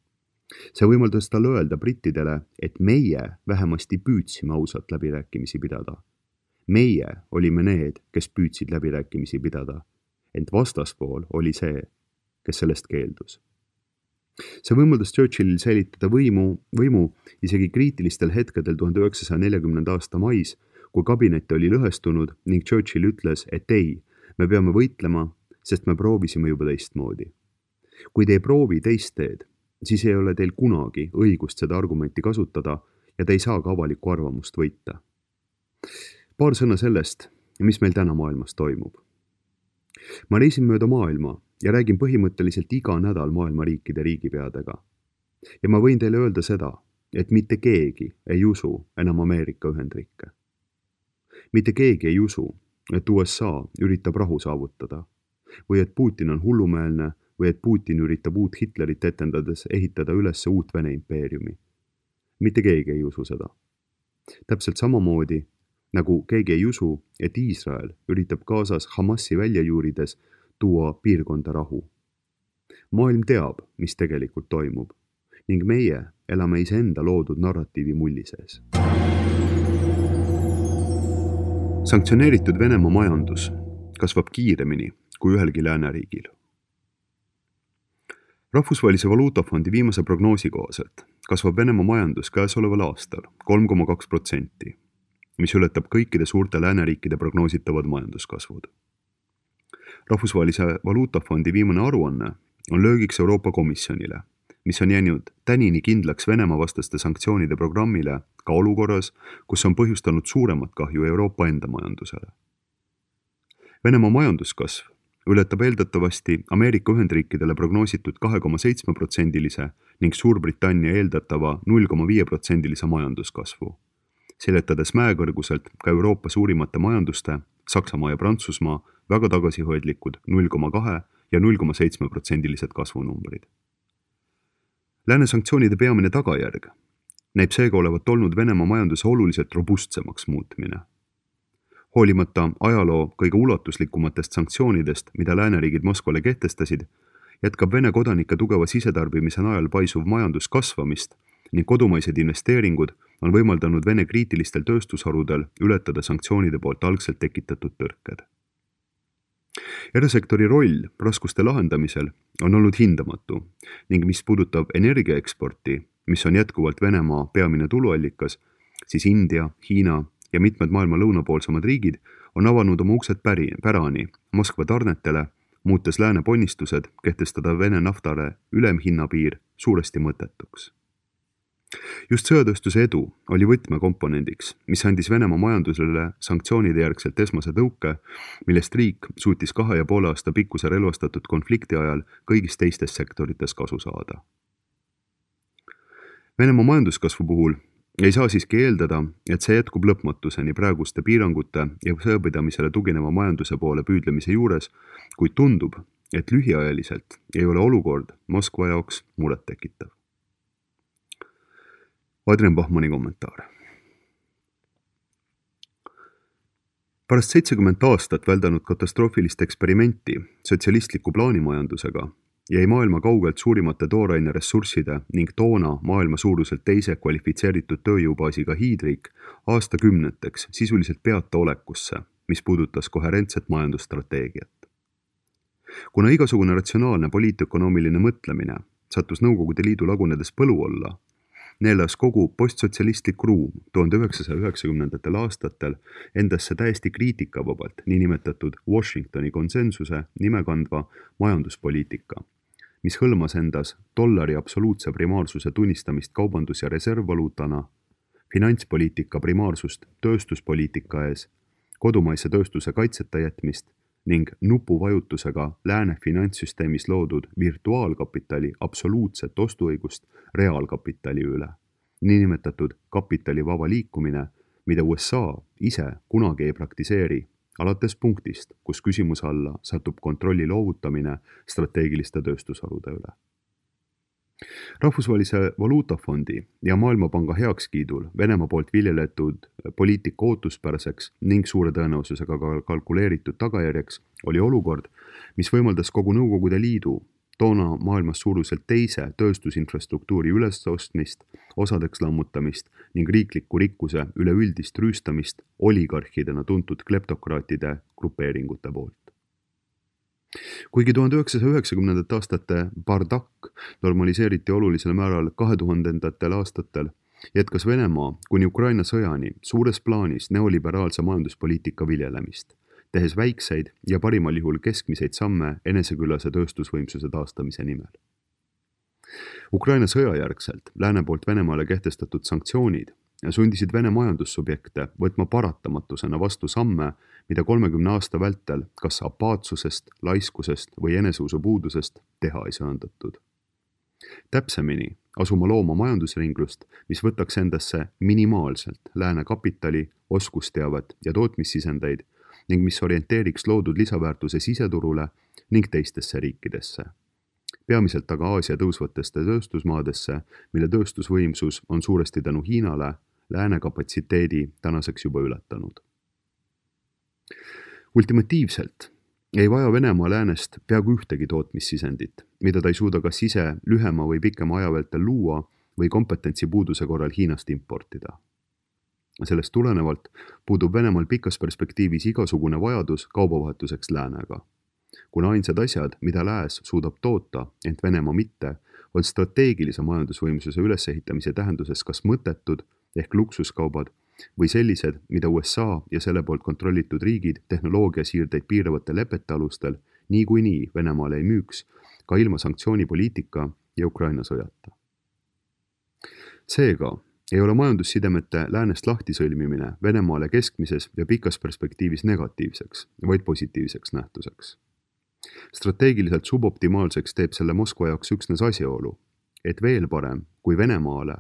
see võimaldas tal öelda brittidele, et meie vähemasti püüdsime ausalt läbirääkimisi pidada. meie olime need, kes püüdsid läbirääkimisi pidada, ent vastaspool oli see, kes sellest keeldus. see võimaldas Churchillil säilitada võimu, võimu isegi kriitilistel hetkedel tuhande üheksasaja neljakümnenda aasta mais, kui kabinet oli lõhestunud ning Churchill ütles, et ei, me peame võitlema, sest me proovisime juba teistmoodi. kui te ei proovi teist teed, siis ei ole teil kunagi õigust seda argumenti kasutada ja te ei saa ka avalikku arvamust võita. paar sõna sellest, mis meil täna maailmas toimub. ma reisin mööda maailma ja räägin põhimõtteliselt iga nädal maailma riikide riigipeadega. ja ma võin teile öelda seda, et mitte keegi ei usu enam Ameerika Ühendriike. mitte keegi ei usu, et USA üritab rahu saavutada või et Putin on hullumeelne või et Putin üritab uut Hitlerit etendades ehitada üles uut Vene impeeriumi. mitte keegi ei usu seda. täpselt samamoodi nagu keegi ei usu, et Iisrael üritab Gazas Hamasi välja juurides tuua piirkonda rahu. maailm teab, mis tegelikult toimub ning meie elame iseenda loodud narratiivi mulli sees. sanktsioneeritud Venemaa majandus kasvab kiiremini kui ühelgi lääneriigil. Rahvusvahelise Valuutafondi viimase prognoosi kohaselt kasvab Venemaa majandus käesoleval aastal kolm koma kaks protsenti, mis ületab kõikide suurte lääneriikide prognoositavad majanduskasvud. rahvusvahelise Valuutafondi viimane aruanne on löögiks Euroopa Komisjonile, mis on jäänud tänini kindlaks Venemaa vastaste sanktsioonide programmile ka olukorras, kus on põhjustanud suuremat kahju Euroopa enda majandusele Venemaa majanduskasv ületab eeldatavasti Ameerika Ühendriikidele prognoositud kahe koma seitsme protsendilise ning Suurbritannia eeldatava null koma viie protsendilise majanduskasvu, seletades mäekõrguselt ka Euroopa suurimate majanduste, Saksamaa ja Prantsusmaa, väga tagasihoidlikud null koma kahe ja null koma seitsme protsendilised kasvunumbrid. Lääne sanktsioonide peamine tagajärg näib seega olevat olnud Venemaa majanduse oluliselt robustsemaks muutmine hoolimata ajaloo kõige ulatuslikumatest sanktsioonidest, mida lääneriigid Moskvale kehtestasid, jätkab Vene kodanike tugeva sisetarbimise najal paisuv majandus kasvamist ning kodumaised investeeringud on võimaldanud Vene kriitilistel tööstusharudel ületada sanktsioonide poolt algselt tekitatud tõrked. erasektori roll raskuste lahendamisel on olnud hindamatu ning mis puudutab energiaeksporti, mis on jätkuvalt Venemaa peamine tuluallikas, siis India, Hiina ja mitmed maailma lõunapoolsemad riigid on avanud oma uksed päri, pärani Moskva tarnetele, muutes lääne ponnistused kehtestada Vene naftale ülemhinnapiir suuresti mõttetuks. just sõjatööstuse edu oli võtmekomponendiks, mis andis Venemaa majandusele sanktsioonide järgselt esmase tõuke, millest riik suutis kahe ja poole aasta pikkuse relvastatud konflikti ajal kõigis teistes sektorites kasu saada. Venemaa majanduskasvu puhul ei saa siiski eeldada, et see jätkub lõpmatuseni praeguste piirangute ja sõjapidamisele tugineva majanduse poole püüdlemise juures, kuid tundub, et lühiajaliselt ei ole olukord Moskva jaoks murettekitav. Adrian Bachmanni kommentaar. pärast seitsekümmend aastat väldanud katastroofilist eksperimenti sotsialistliku plaanimajandusega jäi maailma kaugelt suurimate tooraineressursside ning toona maailma suuruselt teise kvalifitseeritud tööjõubaasiga hiidriik aastakümneteks sisuliselt peataolekusse, mis puudutas koherentset majandusstrateegiat. kuna igasugune ratsionaalne poliitökonoomiline mõtlemine sattus Nõukogude Liidu lagunedes põlu alla, neelas kogu postsotsialistlik ruum tuhande üheksasaja üheksakümnendatel aastatel endasse täiesti kriitikavabalt niinimetatud Washingtoni konsensuse nime kandva majanduspoliitika, mis hõlmas endas dollari absoluutse primaarsuse tunnistamist kaubandus- ja reservvaluutana, finantspoliitika primaarsust tööstuspoliitika ees, kodumaise tööstuse kaitseta jätmist ning nupuvajutusega lääne finantssüsteemis loodud virtuaalkapitali absoluutset ostuõigust reaalkapitali üle, niinimetatud kapitali vaba liikumine, mida USA ise kunagi ei praktiseeri, alates punktist, kus küsimuse alla satub kontrolli loovutamine strateegiliste tööstusharude üle rahvusvahelise Valuutafondi ja Maailmapanga heakskiidul Venemaa poolt viljeletud poliitika ootuspäraseks ning suure tõenäosusega ka kalkuleeritud tagajärjeks oli olukord, mis võimaldas kogu Nõukogude Liidu toona maailmas suuruselt teise tööstusinfrastruktuuri ülesostmist, osadeks lammutamist ning riikliku rikkuse üleüldist rüüstamist oligarhidena tuntud kleptokraatide grupeeringute poolt kuigi tuhande üheksasaja üheksakümnendate aastate bardakk normaliseeriti olulisel määral kahe tuhandendatel aastatel, jätkas Venemaa kuni Ukraina sõjani suures plaanis neoliberaalse majanduspoliitika viljelemist, tehes väikseid ja parimal juhul keskmiseid samme eneseküllase tööstusvõimsuse taastamise nimel. Ukraina sõja järgselt lääne poolt Venemaale kehtestatud sanktsioonid sundisid Vene majandussubjekte võtma paratamatusena vastu samme, mida kolmekümne aasta vältel kas apaatsusest, laiskusest või eneseusu puudusest teha ei söandatud. täpsemini asuma looma majandusringlust, mis võtaks endasse minimaalselt lääne kapitali, oskusteavet ja tootmissisendeid ning mis orienteeriks loodud lisaväärtuse siseturule ning teistesse riikidesse. peamiselt aga Aasia tõusvatesse tööstusmaadesse, mille tööstusvõimsus on suuresti tänu Hiinale lääne kapatsiteedi tänaseks juba ületanud. ultimatiivselt ei vaja Venemaa läänest peaaegu ühtegi tootmissisendit, mida ta ei suuda kas ise lühema või pikema aja vältel luua või kompetentsi puuduse korral Hiinast importida. sellest tulenevalt puudub Venemaal pikas perspektiivis igasugune vajadus kaubavahetuseks läänega. kuna ainsad asjad, mida lääs suudab toota, ent Venemaa mitte, on strateegilise majandusvõimsuse ülesehitamise tähenduses kas mõttetud ehk luksuskaubad või sellised, mida USA ja selle poolt kontrollitud riigid tehnoloogiasiirdeid piiravate lepete alustel niikuinii Venemaale ei müüks, ka ilma sanktsioonipoliitika ja Ukraina sõjata. seega ei ole majandussidemete läänest lahti sõlmimine Venemaale keskmises ja pikas perspektiivis negatiivseks, vaid positiivseks nähtuseks. strateegiliselt suboptimaalseks teeb selle Moskva jaoks üksnes asjaolu, et veel parem kui Venemaale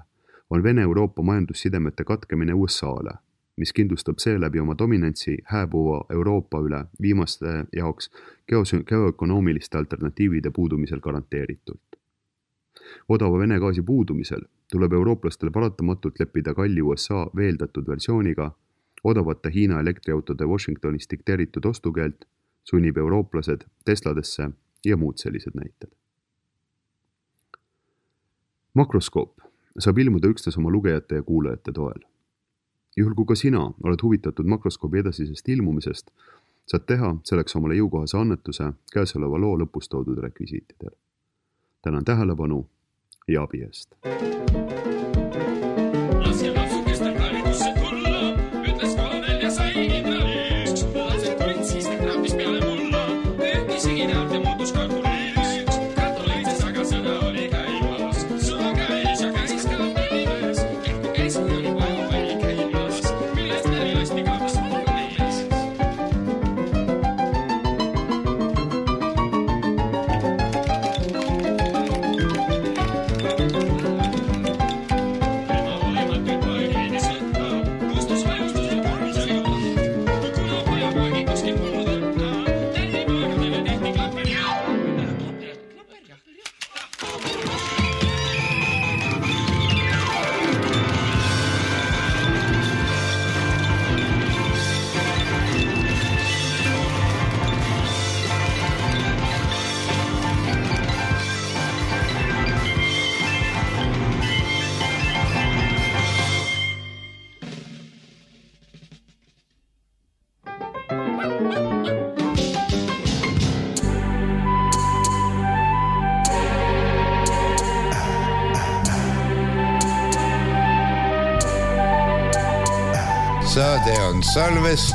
on Vene-Euroopa majandussidemete katkemine USA-le, mis kindlustab seeläbi oma dominantsi hääbuva Euroopa üle viimaste jaoks geos-, geoökonoomiliste alternatiivide puudumisel garanteeritult. odava Vene gaasi puudumisel tuleb eurooplastel paratamatult leppida kalli USA veeldatud versiooniga, odavate Hiina elektriautode Washingtonis dikteeritud ostukeelt sunnib eurooplased Tesladesse ja muud sellised näited. makroskoop saab ilmuda üksnes oma lugejate ja kuulajate toel. juhul, kui ka sina oled huvitatud makroskoobi edasisest ilmumisest, saad teha selleks omale jõukohase annetuse käesoleva loo lõpus toodud rekvisiitidel. tänan tähelepanu ja abi eest.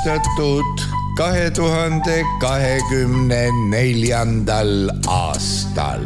Salvestatud kahe tuhande kahekümne neljandal aastal